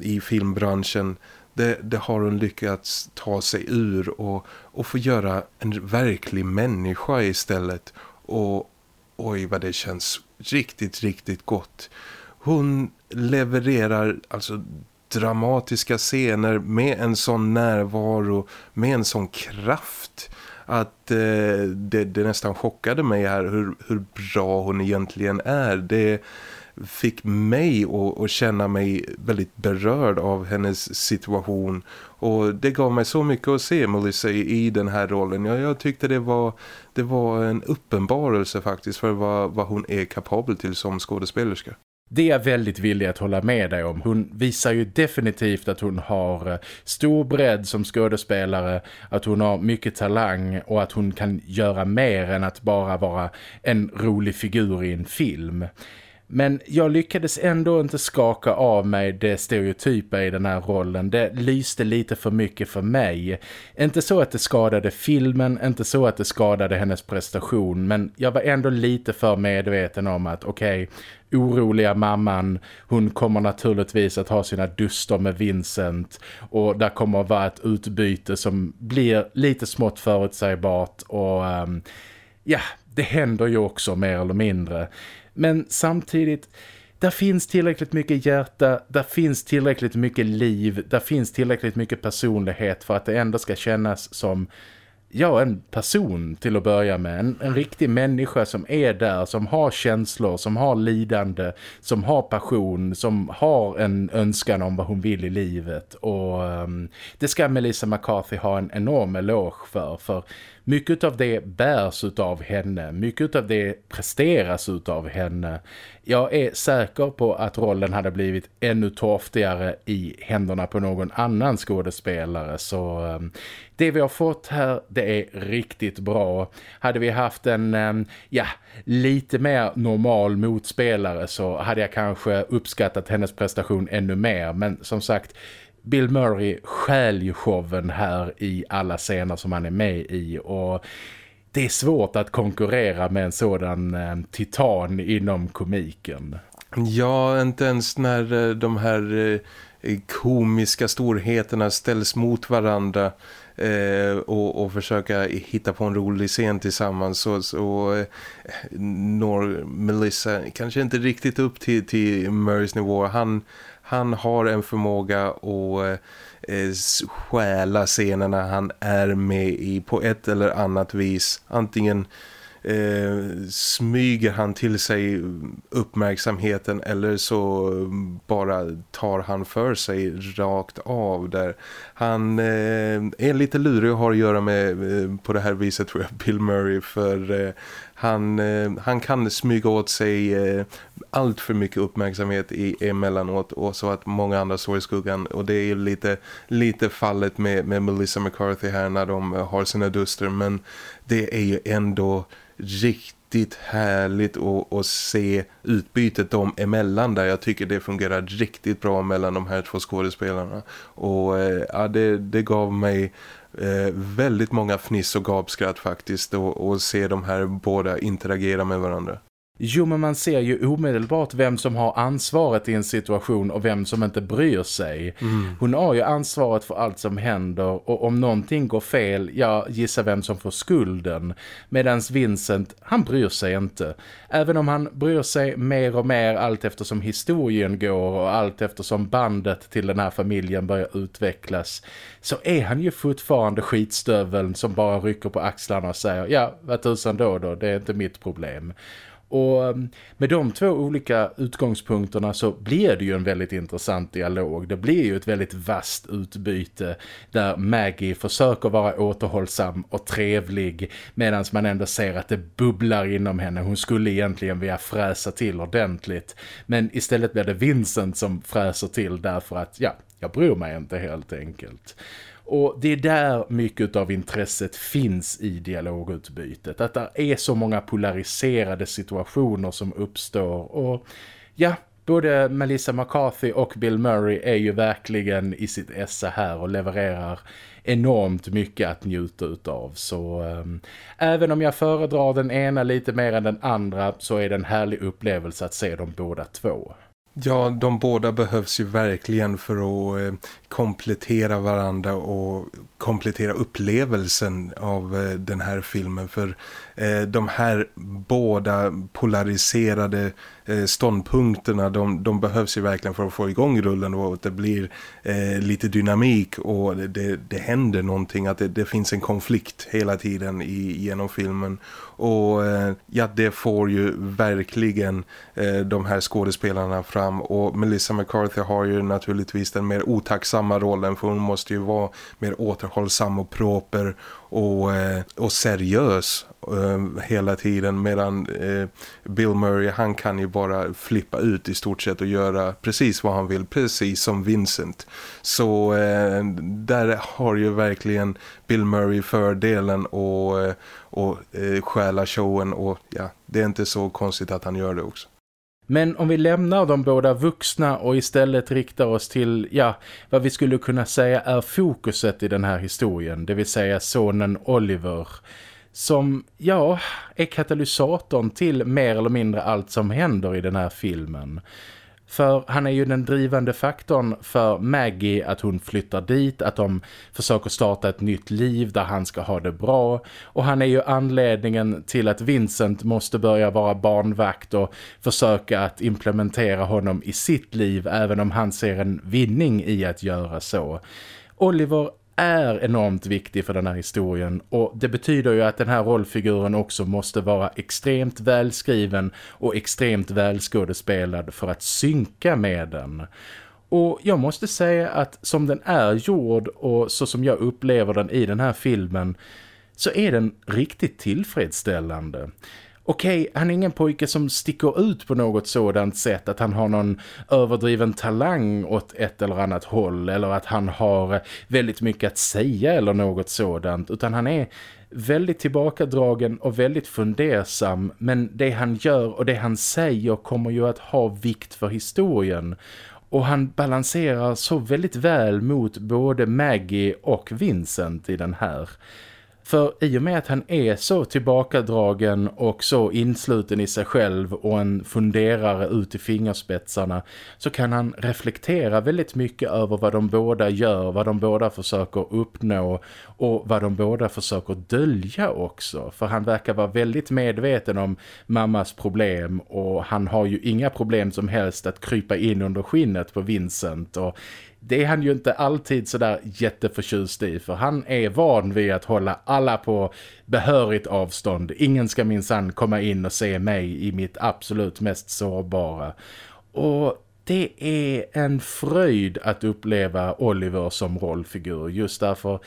i filmbranschen det, det, har hon lyckats ta sig ur och, och få göra en verklig människa istället. Och oj vad det känns riktigt, riktigt gott. Hon levererar alltså dramatiska scener med en sån närvaro, med en sån kraft att eh, det, det, nästan chockade mig här hur, hur bra hon egentligen är. Det fick mig att, att känna mig väldigt berörd av hennes situation och det gav mig så mycket att se Melissa i, i den här rollen. Jag, jag tyckte det var, det var en uppenbarelse faktiskt för vad, vad hon är kapabel till som skådespelerska. Det är jag väldigt villig att hålla med dig om. Hon visar ju definitivt att hon har eh, stor bredd som skådespelare, att hon har mycket talang och att hon kan göra mer än att bara vara en rolig figur i en film. Men jag lyckades ändå inte skaka av mig det stereotypa i den här rollen. Det lyste lite för mycket för mig. Inte så att det skadade filmen, inte så att det skadade hennes prestation. Men jag var ändå lite för medveten om att okej, okay, oroliga mamman, hon kommer naturligtvis att ha sina duster med Vincent. Och där kommer att vara ett utbyte som blir lite smått förutsägbart. Och um, ja, det händer ju också mer eller mindre. Men samtidigt, där finns tillräckligt mycket hjärta, där finns tillräckligt mycket liv, där finns tillräckligt mycket personlighet för att det ändå ska kännas som ja, en person till att börja med. En, en riktig människa som är där, som har känslor, som har lidande, som har passion, som har en önskan om vad hon vill i livet. Och um, det ska Melissa McCarthy ha en enorm eloge för, för mycket av det bärs av henne, mycket av det presteras av henne. Jag är säker på att rollen hade blivit ännu torftigare i händerna på någon annan skådespelare så ehm, det vi har fått här det är riktigt bra. Hade vi haft en ehm, ja, lite mer normal motspelare så hade jag kanske uppskattat hennes prestation ännu mer men som sagt Bill Murray skäl ju showen här i alla scener som han är med i och det är svårt att konkurrera med en sådan eh, titan inom komiken. Ja, inte ens när eh, de här eh, komiska storheterna ställs mot varandra eh, och, och försöka hitta på en rolig scen tillsammans så, så eh, når Melissa kanske inte riktigt upp till, till Murrays nivå. Han han har en förmåga att eh, eh stjäla scenerna han är med i på ett eller annat vis. Antingen eh, smyger han till sig uppmärksamheten eller så bara tar han för sig rakt av där. Han eh, är lite lurig och har att göra med eh, på det här viset tror jag Bill Murray för eh, han, eh, han kan smyga åt sig eh, allt för mycket uppmärksamhet i emellanåt och så att många andra står i skuggan och det är lite, lite fallet med, med Melissa McCarthy här när de eh, har sina duster men det är ju ändå riktigt härligt att, att se utbytet dem emellan där. Jag tycker det fungerar riktigt bra mellan de här två skådespelarna. Och eh, ja, det, det gav mig eh, väldigt många fniss och gapskratt faktiskt och, och se de här båda interagera med varandra. Jo, men man ser ju omedelbart vem som har ansvaret i en situation och vem som inte bryr sig. Mm. Hon har ju ansvaret för allt som händer och om någonting går fel, ja, gissa vem som får skulden. Medans Vincent, han bryr sig inte. Även om han bryr sig mer och mer allt eftersom historien går och allt eftersom bandet till den här familjen börjar utvecklas så är han ju fortfarande skitstöveln som bara rycker på axlarna och säger ja, vad tusan då då, det är inte mitt problem. Och ehm, med de två olika utgångspunkterna så blir det ju en väldigt intressant dialog. Det blir ju ett väldigt vast utbyte där Maggie försöker vara återhållsam och trevlig medan man ändå ser att det bubblar inom henne. Hon skulle egentligen vilja fräsa till ordentligt. Men istället blir det Vincent som fräser till därför att ja, jag bryr mig inte helt enkelt. Och det är där mycket av intresset finns i dialogutbytet. Att det är så många polariserade situationer som uppstår. Och ja, både Melissa McCarthy och Bill Murray är ju verkligen i sitt esse här och levererar enormt mycket att njuta utav. Så um, även om jag föredrar den ena lite mer än den andra så är det en härlig upplevelse att se dem båda två. Ja, de båda behövs ju verkligen för att eh, komplettera varandra och komplettera upplevelsen av eh, den här filmen. För eh, de här båda polariserade eh, ståndpunkterna, de, de, behövs ju verkligen för att få igång rullen och att det blir eh, lite dynamik och det, det händer någonting, att det, det, finns en konflikt hela tiden i, genom filmen. Och eh, ja, det får ju verkligen de här skådespelarna fram och Melissa McCarthy har ju naturligtvis den mer otacksamma rollen för hon måste ju vara mer återhållsam och proper och, eh, och seriös eh, hela tiden medan eh, Bill Murray han kan ju bara flippa ut i stort sett och göra precis vad han vill, precis som Vincent. Så där har ju verkligen Bill Murray fördelen och, och eh, stjäla showen och ja, det är inte så konstigt att han gör det också. Men om vi lämnar de båda vuxna och istället riktar oss till, ja, vad vi skulle kunna säga är fokuset i den här historien, det vill säga sonen Oliver- som, ja, är katalysatorn till mer eller mindre allt som händer i den här filmen. För han är ju den drivande faktorn för Maggie att hon flyttar dit, att de försöker starta ett nytt liv där han ska ha det bra. Och han är ju anledningen till att Vincent måste börja vara barnvakt och försöka att implementera honom i sitt liv även om han ser en vinning i att göra så. Oliver är enormt viktig för den här historien och det betyder ju att den här rollfiguren också måste vara extremt välskriven och extremt välskådespelad för att synka med den. Och jag måste säga att som den är gjord och så som jag upplever den i den här filmen så är den riktigt tillfredsställande okej, okay, han är ingen pojke som sticker ut på något sådant sätt att han har någon överdriven talang åt ett eller annat håll eller att han har väldigt mycket att säga eller något sådant utan han är väldigt tillbakadragen och väldigt fundersam men det han gör och det han säger kommer ju att ha vikt för historien och han balanserar så väldigt väl mot både Maggie och Vincent i den här. För i och med att han är så tillbakadragen och så insluten i sig själv och en funderare ut i fingerspetsarna så kan han reflektera väldigt mycket över vad de båda gör, vad de båda försöker uppnå och vad de båda försöker dölja också. För han verkar vara väldigt medveten om mammas problem och han har ju inga problem som helst att krypa in under skinnet på Vincent och det är han ju inte alltid sådär jätteförtjust i för han är van vid att hålla alla på behörigt avstånd. Ingen ska minsann komma in och se mig i mitt absolut mest sårbara. Och det är en fröjd att uppleva Oliver som rollfigur just därför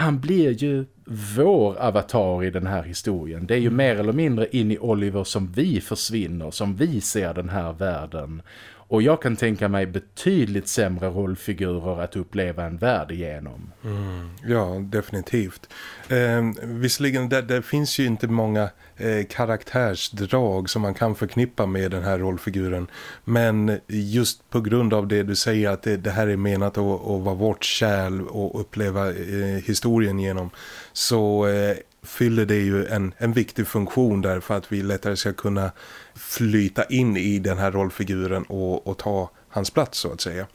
han blir ju vår avatar i den här historien. Det är ju mm. mer eller mindre in i Oliver som vi försvinner, som vi ser den här världen. Och jag kan tänka mig betydligt sämre rollfigurer att uppleva en värld igenom. Mm, ja, definitivt. Eh, visserligen, det, det, finns ju inte många eh, karaktärsdrag som man kan förknippa med den här rollfiguren. Men just på grund av det du säger att det, det här är menat att, att vara vårt kärl och uppleva eh, historien genom så eh, fyller det ju en, en viktig funktion där för att vi lättare ska kunna flyta in i den här rollfiguren och, och ta hans plats så att säga.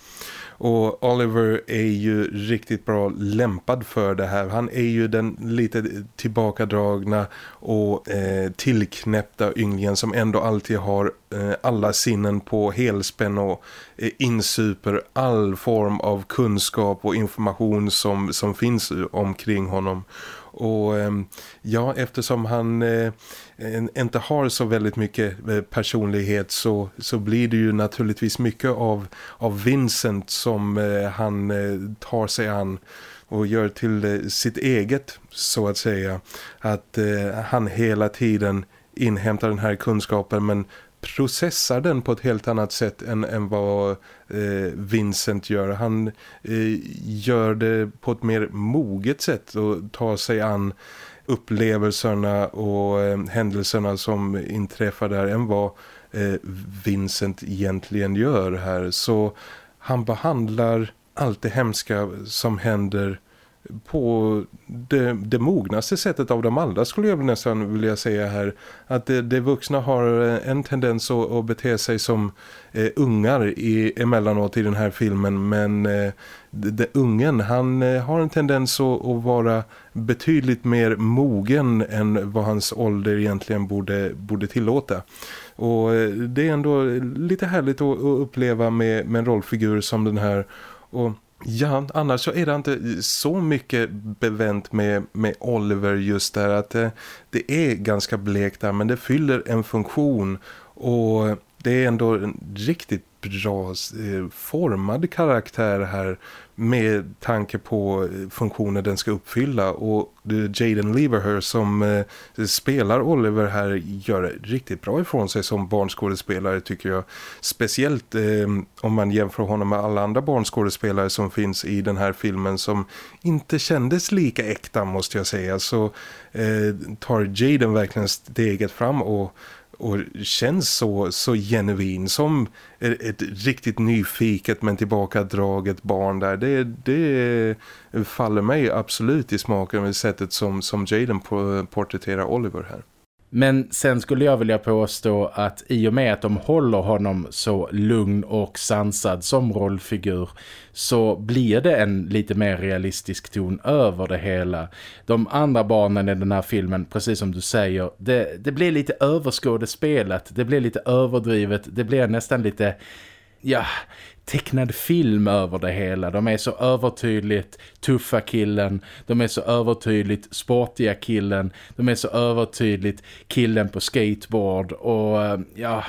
Och Oliver är ju riktigt bra lämpad för det här. Han är ju den lite tillbakadragna och eh, tillknäppta ynglingen som ändå alltid har eh, alla sinnen på helspänn och eh, insuper all form av kunskap och information som, som finns omkring honom. Och ehm, ja, eftersom han eh, inte har så väldigt mycket eh, personlighet så, så blir det ju naturligtvis mycket av, av Vincent som eh, han eh, tar sig an och gör till eh, sitt eget så att säga. Att han hela tiden inhämtar den här kunskapen men processar den på ett helt annat sätt än, än vad eh, Vincent gör. Han eh, gör det på ett mer moget sätt och tar sig an upplevelserna och eh, händelserna som inträffar där än vad eh, Vincent egentligen gör här. Så han behandlar allt det hemska som händer på det, det mognaste sättet av de andra skulle jag nästan vilja säga här. Att det, det vuxna har en tendens att, att bete sig som eh, ungar i, emellanåt i den här filmen men eh, det, ungen han eh, har en tendens att, att, vara betydligt mer mogen än vad hans ålder egentligen borde, borde tillåta. Och eh, det är ändå lite härligt att, att uppleva med, med en rollfigur som den här och Ja, annars så är det inte så mycket bevänt med, med Oliver just där att det, det är ganska blekt där men det fyller en funktion. Och det är ändå en riktigt bra eh, formad karaktär här med tanke på eh, funktionen funktioner den ska uppfylla och eh, Jaden Leverher som eh, spelar Oliver här gör riktigt bra ifrån sig som barnskådespelare tycker jag. Speciellt eh, om man jämför honom med alla andra barnskådespelare som finns i den här filmen som inte kändes lika äkta måste jag säga så eh, tar Jaden verkligen steget fram och och känns så, så genuin som ett riktigt nyfiket men tillbakadraget barn där. Det, det faller mig absolut i smaken med sättet som, som Jaden porträtterar Oliver här. Men sen skulle jag vilja påstå att i och med att de håller honom så lugn och sansad som rollfigur så blir det en lite mer realistisk ton över det hela. De andra barnen i den här filmen, precis som du säger, det, det blir lite överskådespelat, det blir lite överdrivet, det blir nästan lite ja, tecknad film över det hela. De är så övertydligt tuffa killen, de är så övertydligt sportiga killen, de är så övertydligt killen på skateboard. Och eh, ja,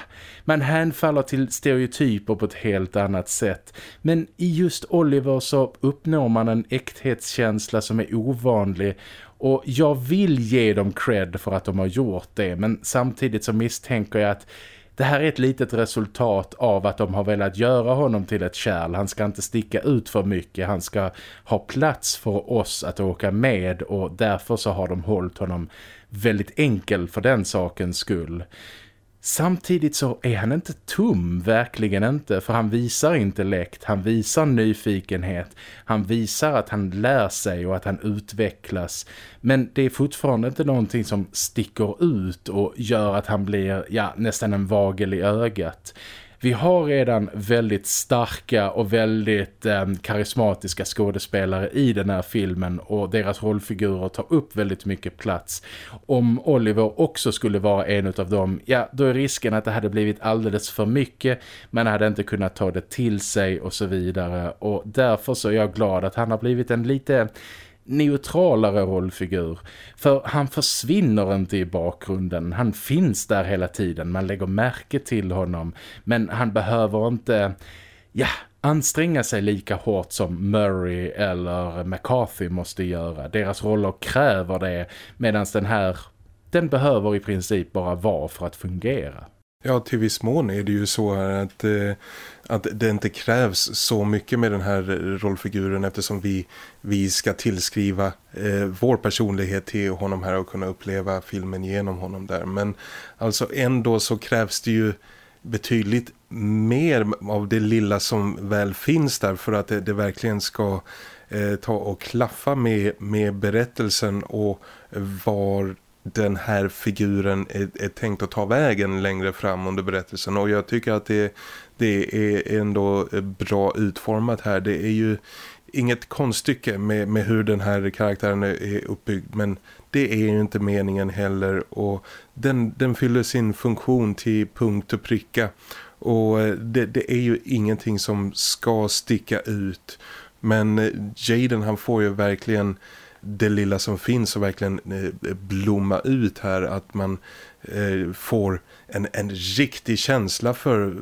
man hänfaller till stereotyper på ett helt annat sätt. Men i just Oliver så uppnår man en äkthetskänsla som är ovanlig. Och jag vill ge dem cred för att de har gjort det. Men samtidigt så misstänker jag att det här är ett litet resultat av att de har velat göra honom till ett kärl. Han ska inte sticka ut för mycket. Han ska ha plats för oss att åka med och därför så har de hållit honom väldigt enkel för den sakens skull. Samtidigt så är han inte tom, verkligen inte, för han visar intellekt, han visar nyfikenhet, han visar att han lär sig och att han utvecklas. Men det är fortfarande inte någonting som sticker ut och gör att han blir ja, nästan en vagel i ögat. Vi har redan väldigt starka och väldigt eh, karismatiska skådespelare i den här filmen och deras rollfigurer tar upp väldigt mycket plats. Om Oliver också skulle vara en av dem, ja då är risken att det hade blivit alldeles för mycket. Man hade inte kunnat ta det till sig och så vidare och därför så är jag glad att han har blivit en lite neutralare rollfigur. För han försvinner inte i bakgrunden. Han finns där hela tiden. Man lägger märke till honom. Men han behöver inte... Ja, anstränga sig lika hårt som Murray eller McCarthy måste göra. Deras roller kräver det medan den här den behöver i princip bara vara för att fungera. Ja, till viss mån är det ju så här att, eh, att det inte krävs så mycket med den här rollfiguren eftersom vi, vi ska tillskriva eh, vår personlighet till honom här och kunna uppleva filmen genom honom där. Men alltså ändå så krävs det ju betydligt mer av det lilla som väl finns där för att det, det verkligen ska eh, ta och klaffa med, med berättelsen och var den här figuren är, är tänkt att ta vägen längre fram under berättelsen och jag tycker att det, det är ändå eh, bra utformat här. Det är ju inget konststycke med, med hur den här karaktären är uppbyggd men det är ju inte meningen heller. Och den, den fyller sin funktion till punkt och pricka. Och eh, det, det är ju ingenting som ska sticka ut. Men eh, Jaden han får ju verkligen det lilla som finns och verkligen blomma ut här. Att man eh, får en, en riktig känsla för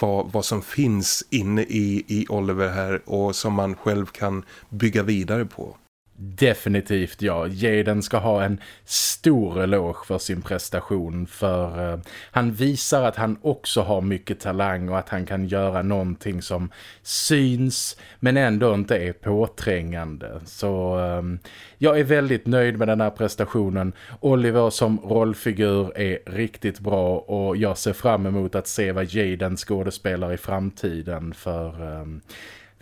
vad, vad som finns inne i, i Oliver här och som man själv kan bygga vidare på. Definitivt ja. Jaden ska ha en stor eloge för sin prestation för uh, han visar att han också har mycket talang och att han kan göra någonting som syns men ändå inte är påträngande. Så um, jag är väldigt nöjd med den här prestationen. Oliver som rollfigur är riktigt bra och jag ser fram emot att se vad Jaden skådespelar i framtiden för... Um,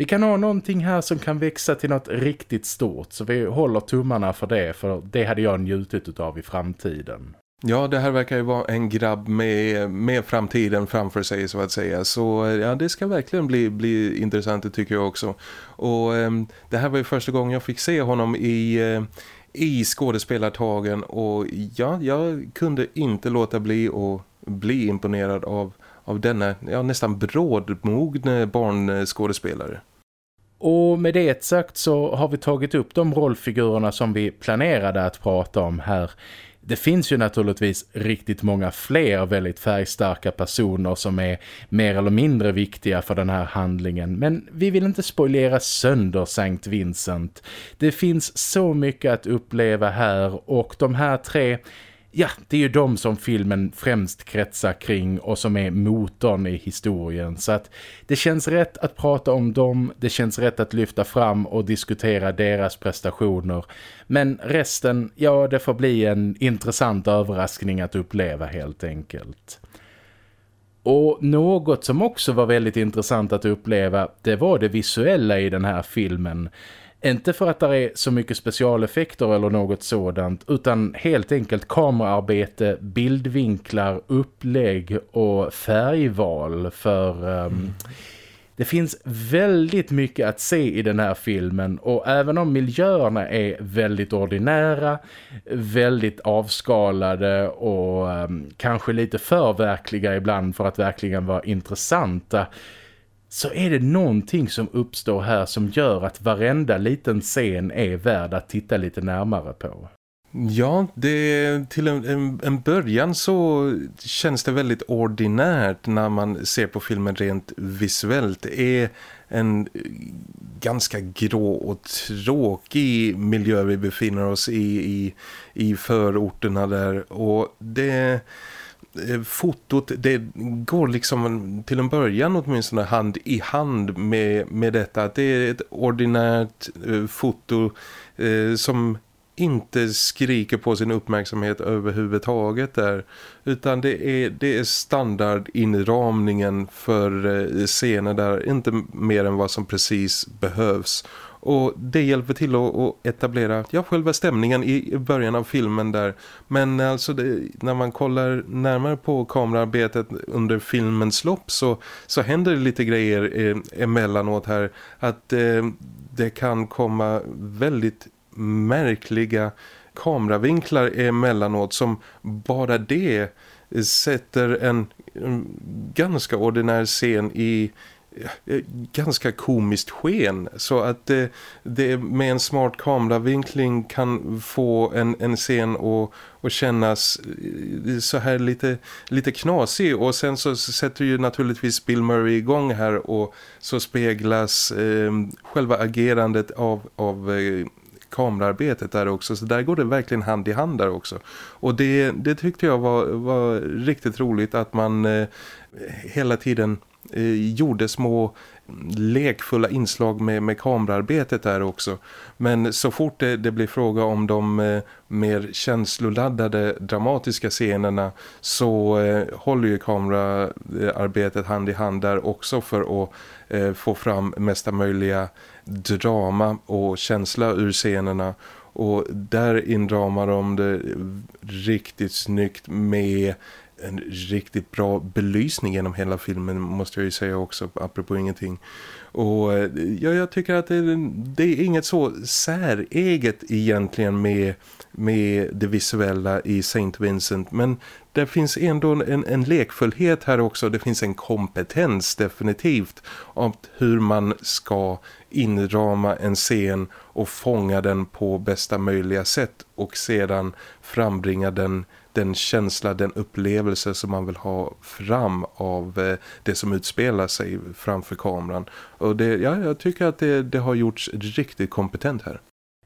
vi kan ha någonting här som kan växa till något riktigt stort så vi håller tummarna för det för det hade jag njutit av i framtiden. Ja, det här verkar ju vara en grabb med, med framtiden framför sig så att säga. Så ja, det ska verkligen bli, bli intressant det tycker jag också. Och eh, det här var ju första gången jag fick se honom i, eh, i skådespelartagen och ja, jag kunde inte låta bli att bli imponerad av, av denna ja, nästan brådmogne barnskådespelare. Och med det sagt så har vi tagit upp de rollfigurerna som vi planerade att prata om här. Det finns ju naturligtvis riktigt många fler väldigt färgstarka personer som är mer eller mindre viktiga för den här handlingen. Men vi vill inte spoilera sönder Sankt Vincent. Det finns så mycket att uppleva här och de här tre Ja, det är ju de som filmen främst kretsar kring och som är motorn i historien. Så att det känns rätt att prata om dem, det känns rätt att lyfta fram och diskutera deras prestationer. Men resten, ja det får bli en intressant överraskning att uppleva helt enkelt. Och något som också var väldigt intressant att uppleva, det var det visuella i den här filmen. Inte för att det är så mycket specialeffekter eller något sådant utan helt enkelt kamerarbete, bildvinklar, upplägg och färgval för... Um, mm. Det finns väldigt mycket att se i den här filmen och även om miljöerna är väldigt ordinära, väldigt avskalade och um, kanske lite för verkliga ibland för att verkligen vara intressanta så är det någonting som uppstår här som gör att varenda liten scen är värd att titta lite närmare på. Ja, det, till en, en, en, början så känns det väldigt ordinärt när man ser på filmen rent visuellt. Det är en ganska grå och tråkig miljö vi befinner oss i i, i förorterna där och det Eh, fotot det går liksom till en början åtminstone hand i hand med, med detta. Att det är ett ordinärt eh, foto eh, som inte skriker på sin uppmärksamhet överhuvudtaget där. Utan det är, det är standardinramningen för eh, scener där inte mer än vad som precis behövs. Och det hjälper till att, att etablera ja, själva stämningen i början av filmen där. Men alltså det, när man kollar närmare på kamerarbetet under filmens lopp så, så händer det lite grejer eh, emellanåt här. Att eh, det kan komma väldigt märkliga kameravinklar emellanåt som bara det sätter en, en ganska ordinär scen i Eh, ganska komiskt sken så att eh, det, det med en smart kameravinkling kan få en, en scen att, att kännas eh, så här lite, lite knasig och sen så sätter ju naturligtvis Bill Murray igång här och så speglas eh, själva agerandet av, av eh, kamerarbetet där också. Så där går det verkligen hand i hand där också. Och det, det tyckte jag var, var riktigt roligt att man eh, hela tiden eh, gjorde små mm, lekfulla inslag med, med kamerarbetet där också. Men så fort det, det blir fråga om de eh, mer känsloladdade dramatiska scenerna så eh, håller ju kamerarbetet hand i hand där också för att eh, få fram mesta möjliga drama och känsla ur scenerna och där indramar de det riktigt snyggt med en riktigt bra belysning genom hela filmen måste jag ju säga också, apropå ingenting. Och eh, ja, jag tycker att det, det är inget så säreget egentligen med, med det visuella i Saint Vincent. Men det finns ändå en, en lekfullhet här också. Det finns en kompetens definitivt av hur man ska inrama en scen och fånga den på bästa möjliga sätt och sedan frambringa den den känsla, den upplevelse som man vill ha fram av eh, det som utspelar sig framför kameran. Och det, ja, jag tycker att det, det har gjorts riktigt kompetent här.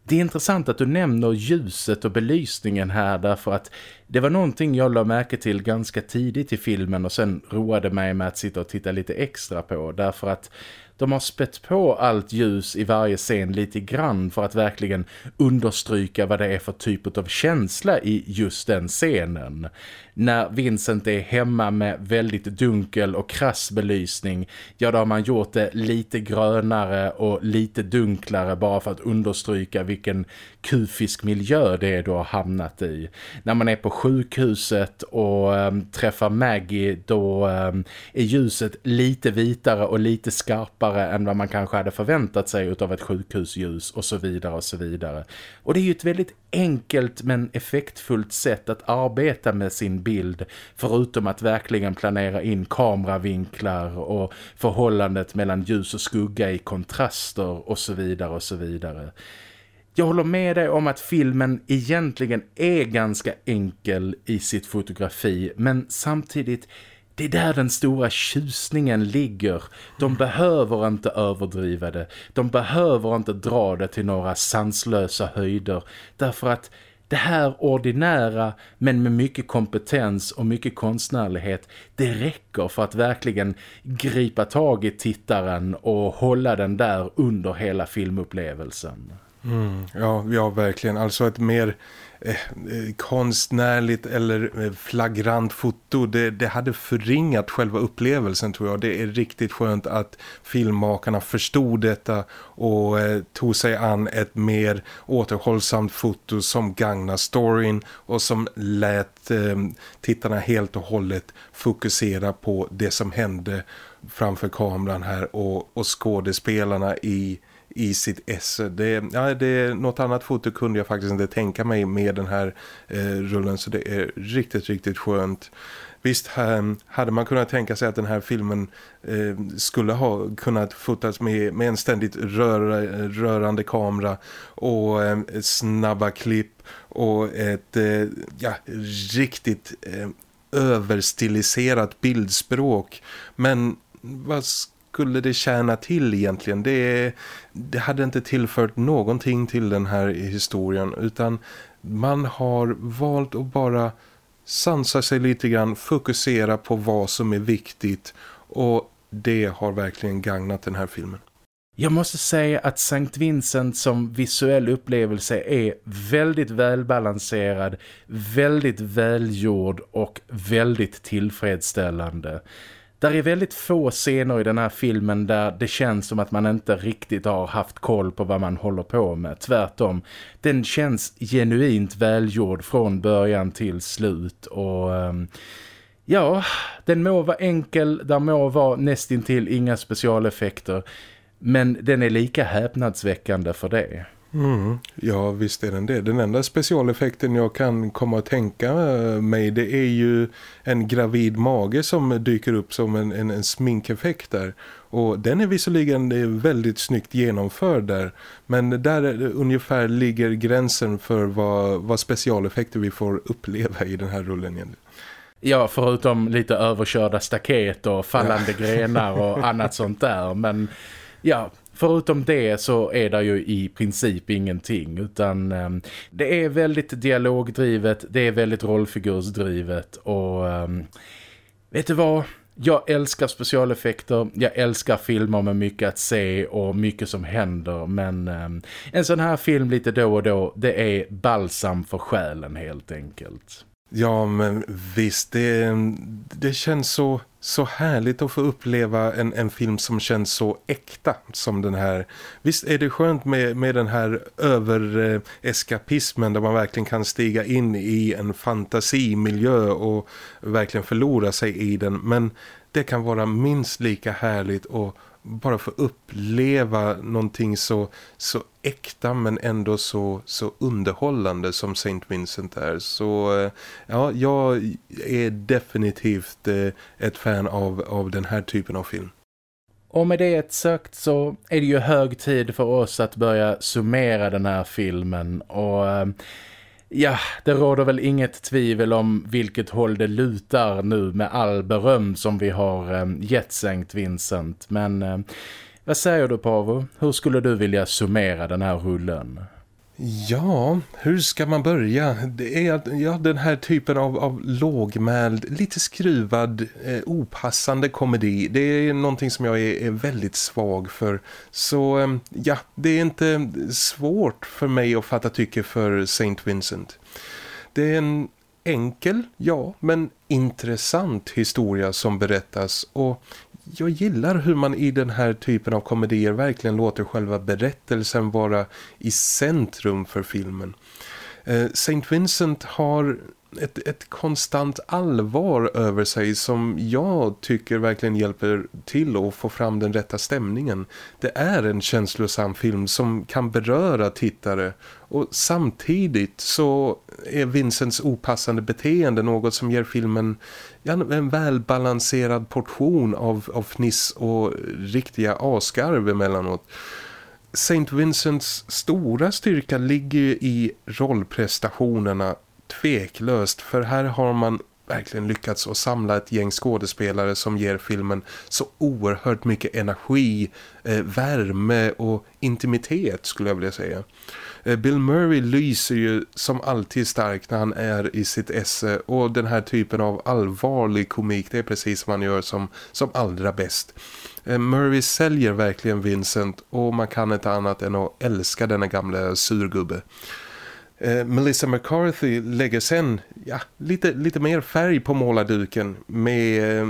Det är intressant att du nämner ljuset och belysningen här därför att det var någonting jag lade märke till ganska tidigt i filmen och sen roade mig med att sitta och titta lite extra på därför att de har spett på allt ljus i varje scen lite grann för att verkligen understryka vad det är för typ av känsla i just den scenen när Vincent är hemma med väldigt dunkel och krass belysning, ja då har man gjort det lite grönare och lite dunklare bara för att understryka vilken kufisk miljö det är du har hamnat i. När man är på sjukhuset och äm, träffar Maggie då äm, är ljuset lite vitare och lite skarpare än vad man kanske hade förväntat sig av ett sjukhusljus och så vidare och så vidare. Och det är ju ett väldigt enkelt men effektfullt sätt att arbeta med sin bild förutom att verkligen planera in kameravinklar och förhållandet mellan ljus och skugga i kontraster och så vidare och så vidare. Jag håller med dig om att filmen egentligen är ganska enkel i sitt fotografi men samtidigt det är där den stora tjusningen ligger. De behöver inte överdriva det. De behöver inte dra det till några sanslösa höjder. Därför att det här ordinära men med mycket kompetens och mycket konstnärlighet det räcker för att verkligen gripa tag i tittaren och hålla den där under hela filmupplevelsen. Mm, ja, ja, verkligen. Alltså ett mer Eh, eh, konstnärligt eller eh, flagrant foto, det, det hade förringat själva upplevelsen tror jag. Det är riktigt skönt att filmmakarna förstod detta och eh, tog sig an ett mer återhållsamt foto som gagnar storyn och som lät eh, tittarna helt och hållet fokusera på det som hände framför kameran här och, och skådespelarna i i sitt esse. Det, ja, det, något annat foto kunde jag faktiskt inte tänka mig med den här eh, rullen så det är riktigt, riktigt skönt. Visst ehm, hade man kunnat tänka sig att den här filmen eh, skulle ha kunnat fotas med, med en ständigt rör, rörande kamera och eh, snabba klipp och ett eh, ja, riktigt eh, överstiliserat bildspråk. Men vad skulle det tjäna till egentligen? Det, det hade inte tillfört någonting till den här historien utan man har valt att bara sansa sig lite grann, fokusera på vad som är viktigt och det har verkligen gagnat den här filmen. Jag måste säga att St. Vincent som visuell upplevelse är väldigt välbalanserad, väldigt välgjord och väldigt tillfredsställande. Där är väldigt få scener i den här filmen där det känns som att man inte riktigt har haft koll på vad man håller på med. Tvärtom, den känns genuint välgjord från början till slut och... Ehm, ja, den må vara enkel, där må vara nästintill inga specialeffekter. Men den är lika häpnadsväckande för det. Mm, ja, visst är den det. Den enda specialeffekten jag kan komma att tänka mig det är ju en gravid mage som dyker upp som en, en, en sminkeffekt där. Och den är visserligen väldigt snyggt genomförd där. Men där ungefär ligger gränsen för vad, vad specialeffekter vi får uppleva i den här rullen igen. Ja, förutom lite överkörda staket och fallande ja. grenar och annat sånt där. Men ja, Förutom det så är det ju i princip ingenting utan eh, det är väldigt dialogdrivet, det är väldigt rollfigursdrivet och eh, vet du vad? Jag älskar specialeffekter, jag älskar filmer med mycket att se och mycket som händer men eh, en sån här film lite då och då det är balsam för själen helt enkelt. Ja men visst, det, det känns så, så härligt att få uppleva en, en film som känns så äkta som den här. Visst är det skönt med, med den här övereskapismen där man verkligen kan stiga in i en fantasimiljö och verkligen förlora sig i den. Men det kan vara minst lika härligt att bara få uppleva någonting så, så äkta men ändå så, så underhållande som St. Vincent är. Så eh, ja, jag är definitivt eh, ett fan av, av den här typen av film. Och med det sagt så är det ju hög tid för oss att börja summera den här filmen och eh, Ja, det råder väl inget tvivel om vilket håll det lutar nu med all beröm som vi har eh, gett Sankt Vincent. Men eh, vad säger du Pavo? Hur skulle du vilja summera den här rullen? Ja, hur ska man börja? Det är ja, den här typen av, av lågmäld, lite skruvad, eh, opassande komedi. Det är någonting som jag är, är väldigt svag för. Så eh, ja, det är inte svårt för mig att fatta tycke för St. Vincent. Det är en enkel, ja, men intressant historia som berättas och jag gillar hur man i den här typen av komedier verkligen låter själva berättelsen vara i centrum för filmen. Eh, Saint St. Vincent har ett, ett konstant allvar över sig som jag tycker verkligen hjälper till att få fram den rätta stämningen. Det är en känslosam film som kan beröra tittare och samtidigt så är Vincents opassande beteende något som ger filmen en välbalanserad portion av, av fniss och riktiga askarv emellanåt. St. Vincents stora styrka ligger i rollprestationerna tveklöst för här har man verkligen lyckats att samla ett gäng skådespelare som ger filmen så oerhört mycket energi, eh, värme och intimitet skulle jag vilja säga. Eh, Bill Murray lyser ju som alltid starkt när han är i sitt esse och den här typen av allvarlig komik det är precis vad han gör som, som allra bäst. Eh, Murray säljer verkligen Vincent och man kan inte annat än att älska denna gamla surgubbe. Eh, Melissa McCarthy lägger sen ja, lite, lite mer färg på målarduken med, eh,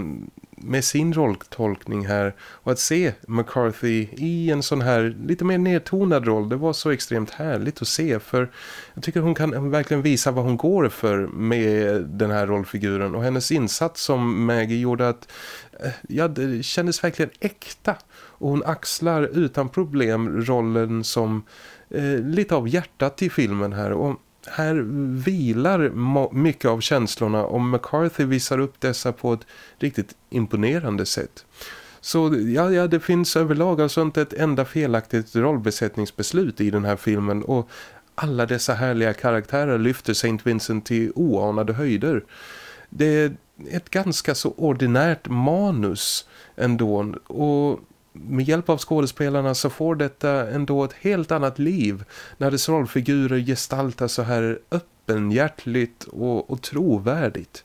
med sin rolltolkning här. Och att se McCarthy i en sån här lite mer nedtonad roll, det var så extremt härligt att se. För jag tycker hon kan verkligen visa vad hon går för med den här rollfiguren. Och hennes insats som Maggie gjorde att eh, ja, det kändes verkligen äkta. Och hon axlar utan problem rollen som eh, lite av hjärtat i filmen här och här vilar mycket av känslorna och McCarthy visar upp dessa på ett riktigt imponerande sätt. Så ja, ja, det finns överlag alltså inte ett enda felaktigt rollbesättningsbeslut i den här filmen och alla dessa härliga karaktärer lyfter St. Vincent till oanade höjder. Det är ett ganska så ordinärt manus ändå och med hjälp av skådespelarna så får detta ändå ett helt annat liv när dess rollfigurer gestaltas så här öppenhjärtligt och, och trovärdigt.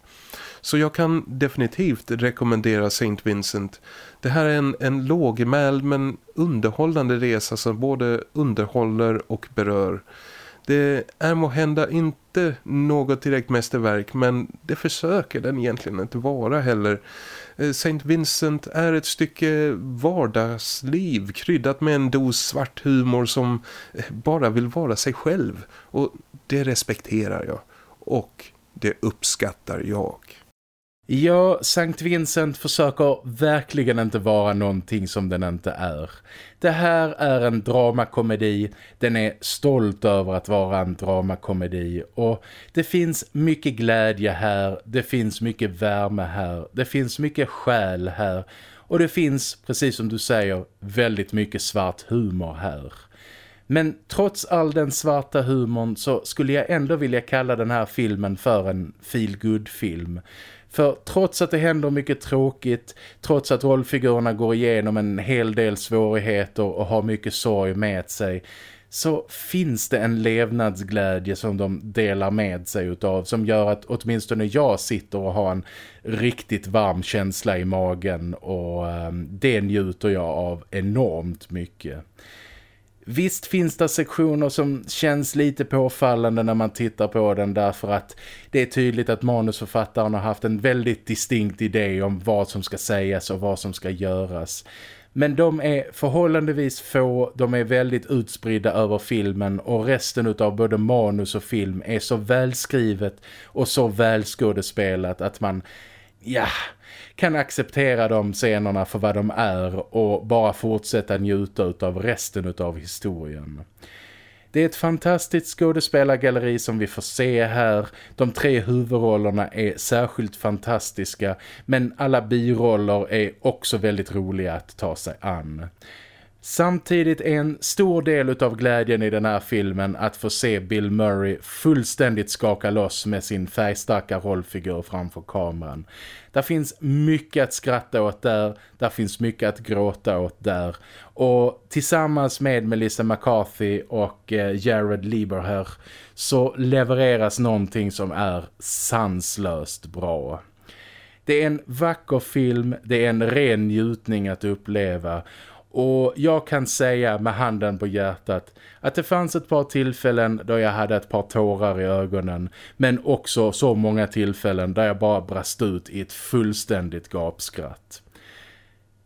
Så jag kan definitivt rekommendera St. Vincent. Det här är en, en lågmäld men underhållande resa som både underhåller och berör. Det är må hända inte något direkt mästerverk men det försöker den egentligen inte vara heller. Eh, Saint Vincent är ett stycke vardagsliv kryddat med en dos svart humor som eh, bara vill vara sig själv. Och det respekterar jag. Och det uppskattar jag. Ja, Sankt Vincent försöker verkligen inte vara någonting som den inte är. Det här är en dramakomedi, den är stolt över att vara en dramakomedi och det finns mycket glädje här, det finns mycket värme här, det finns mycket själ här och det finns, precis som du säger, väldigt mycket svart humor här. Men trots all den svarta humorn så skulle jag ändå vilja kalla den här filmen för en feel-good-film. För trots att det händer mycket tråkigt, trots att rollfigurerna går igenom en hel del svårigheter och har mycket sorg med sig så finns det en levnadsglädje som de delar med sig utav som gör att åtminstone jag sitter och har en riktigt varm känsla i magen och eh, det njuter jag av enormt mycket. Visst finns det sektioner som känns lite påfallande när man tittar på den därför att det är tydligt att manusförfattaren har haft en väldigt distinkt idé om vad som ska sägas och vad som ska göras. Men de är förhållandevis få, de är väldigt utspridda över filmen och resten av både manus och film är så välskrivet och så välskådespelat att man, ja, kan acceptera de scenerna för vad de är och bara fortsätta njuta av resten av historien. Det är ett fantastiskt skådespelargalleri som vi får se här. De tre huvudrollerna är särskilt fantastiska men alla biroller är också väldigt roliga att ta sig an. Samtidigt är en stor del av glädjen i den här filmen att få se Bill Murray fullständigt skaka loss med sin färgstarka rollfigur framför kameran. Där finns mycket att skratta åt där, där finns mycket att gråta åt där. Och tillsammans med Melissa McCarthy och eh, Jared Lieberher så levereras någonting som är sanslöst bra. Det är en vacker film, det är en ren njutning att uppleva och jag kan säga med handen på hjärtat att det fanns ett par tillfällen då jag hade ett par tårar i ögonen. Men också så många tillfällen där jag bara brast ut i ett fullständigt gapskratt.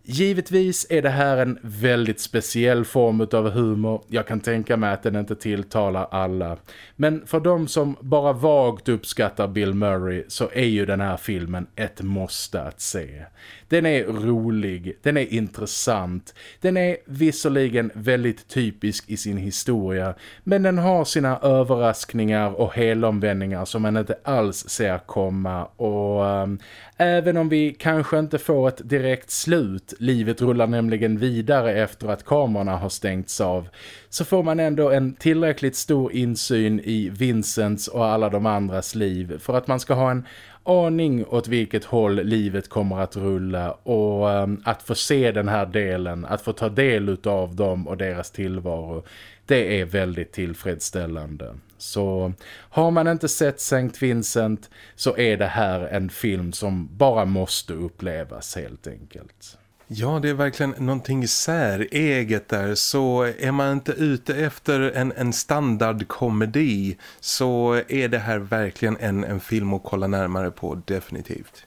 Givetvis är det här en väldigt speciell form av humor. Jag kan tänka mig att den inte tilltalar alla. Men för de som bara vagt uppskattar Bill Murray så är ju den här filmen ett måste att se. Den är rolig, den är intressant, den är visserligen väldigt typisk i sin historia men den har sina överraskningar och helomvändningar som man inte alls ser komma. Och um, även om vi kanske inte får ett direkt slut, livet rullar nämligen vidare efter att kamerorna har stängts av så får man ändå en tillräckligt stor insyn i Vincents och alla de andras liv för att man ska ha en aning åt vilket håll livet kommer att rulla och um, att få se den här delen, att få ta del av dem och deras tillvaro, det är väldigt tillfredsställande. Så har man inte sett St. Vincent så är det här en film som bara måste upplevas helt enkelt. Ja, det är verkligen någonting säreget där. Så är man inte ute efter en, en standardkomedi så är det här verkligen en, en film att kolla närmare på, definitivt.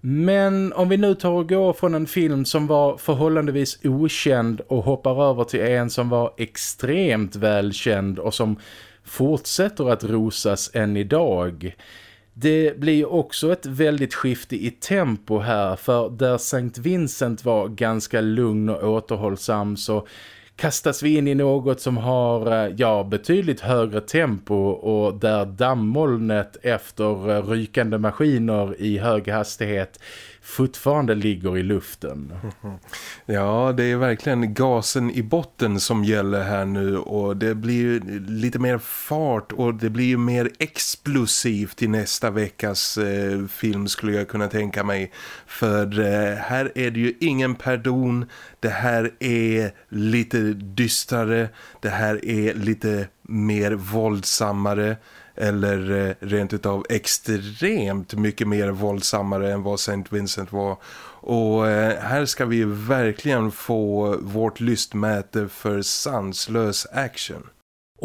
Men om vi nu tar och går från en film som var förhållandevis okänd och hoppar över till en som var extremt välkänd och som fortsätter att rosas än idag- det blir också ett väldigt skifte i tempo här för där St. Vincent var ganska lugn och återhållsam så kastas vi in i något som har eh, ja, betydligt högre tempo och där dammolnet efter eh, rykande maskiner i hög hastighet fortfarande ligger i luften. Ja, det är verkligen gasen i botten som gäller här nu och det blir lite mer fart och det blir mer explosivt i nästa veckas eh, film skulle jag kunna tänka mig. För eh, här är det ju ingen pardon, det här är lite dystrare, det här är lite mer våldsammare eller eh, rent utav extremt mycket mer våldsammare än vad St. Vincent var. Och eh, här ska vi verkligen få vårt lystmäte för sanslös action.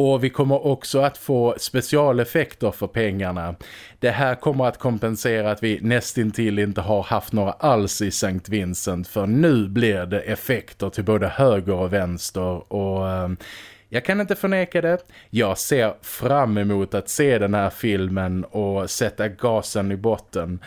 Och vi kommer också att få specialeffekter för pengarna. Det här kommer att kompensera att vi nästintill inte har haft några alls i St. Vincent. För nu blir det effekter till både höger och vänster. Och eh, jag kan inte förneka det. Jag ser fram emot att se den här filmen och sätta gasen i botten.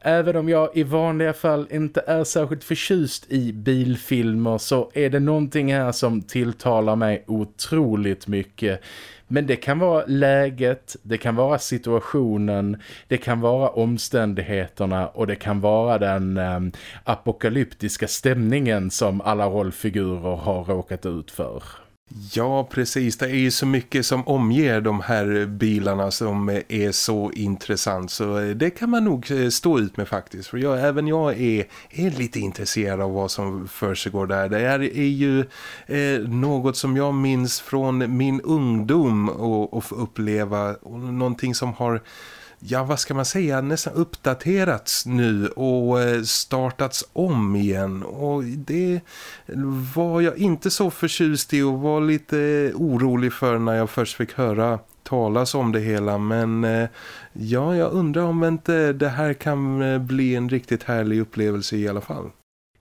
Även om jag i vanliga fall inte är särskilt förtjust i bilfilmer så är det någonting här som tilltalar mig otroligt mycket. Men det kan vara läget, det kan vara situationen, det kan vara omständigheterna och det kan vara den eh, apokalyptiska stämningen som alla rollfigurer har råkat ut för. Ja, precis. Det är ju så mycket som omger de här bilarna som är så intressant. Så eh, det kan man nog eh, stå ut med faktiskt. För jag, även jag är, är lite intresserad av vad som försiggår där. Det här är ju eh, något som jag minns från min ungdom och, och få uppleva. Och någonting som har ja vad ska man säga, nästan uppdaterats nu och eh, startats om igen. Och det var jag inte så förtjust i och var lite orolig för när jag först fick höra talas om det hela. Men eh, ja, jag undrar om inte det här kan eh, bli en riktigt härlig upplevelse i alla fall.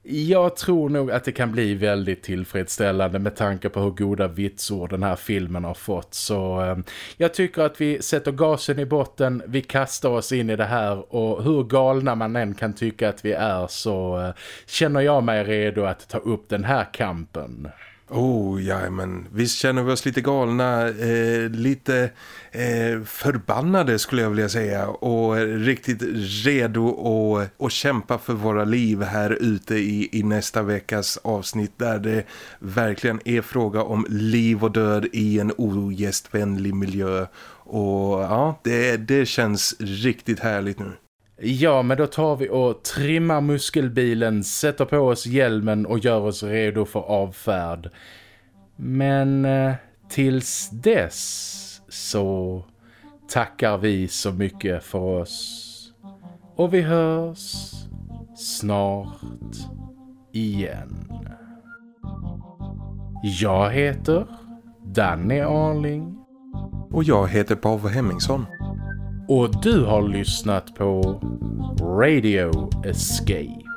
Jag tror nog att det kan bli väldigt tillfredsställande med tanke på hur goda vitsord den här filmen har fått. Så eh, jag tycker att vi sätter gasen i botten, vi kastar oss in i det här och hur galna man än kan tycka att vi är så eh, känner jag mig redo att ta upp den här kampen. Oh, ja, men visst känner vi oss lite galna, eh, lite eh, förbannade skulle jag vilja säga och riktigt redo att, kämpa för våra liv här ute i, i nästa veckas avsnitt där det verkligen är fråga om liv och död i en ogästvänlig miljö och ja, det, det känns riktigt härligt nu. Ja, men då tar vi och trimmar muskelbilen, sätter på oss hjälmen och gör oss redo för avfärd. Men eh, tills dess så tackar vi så mycket för oss. Och vi hörs snart igen. Jag heter Danny Arling. Och jag heter Paavo Hemmingsson. Och du har lyssnat på Radio Escape.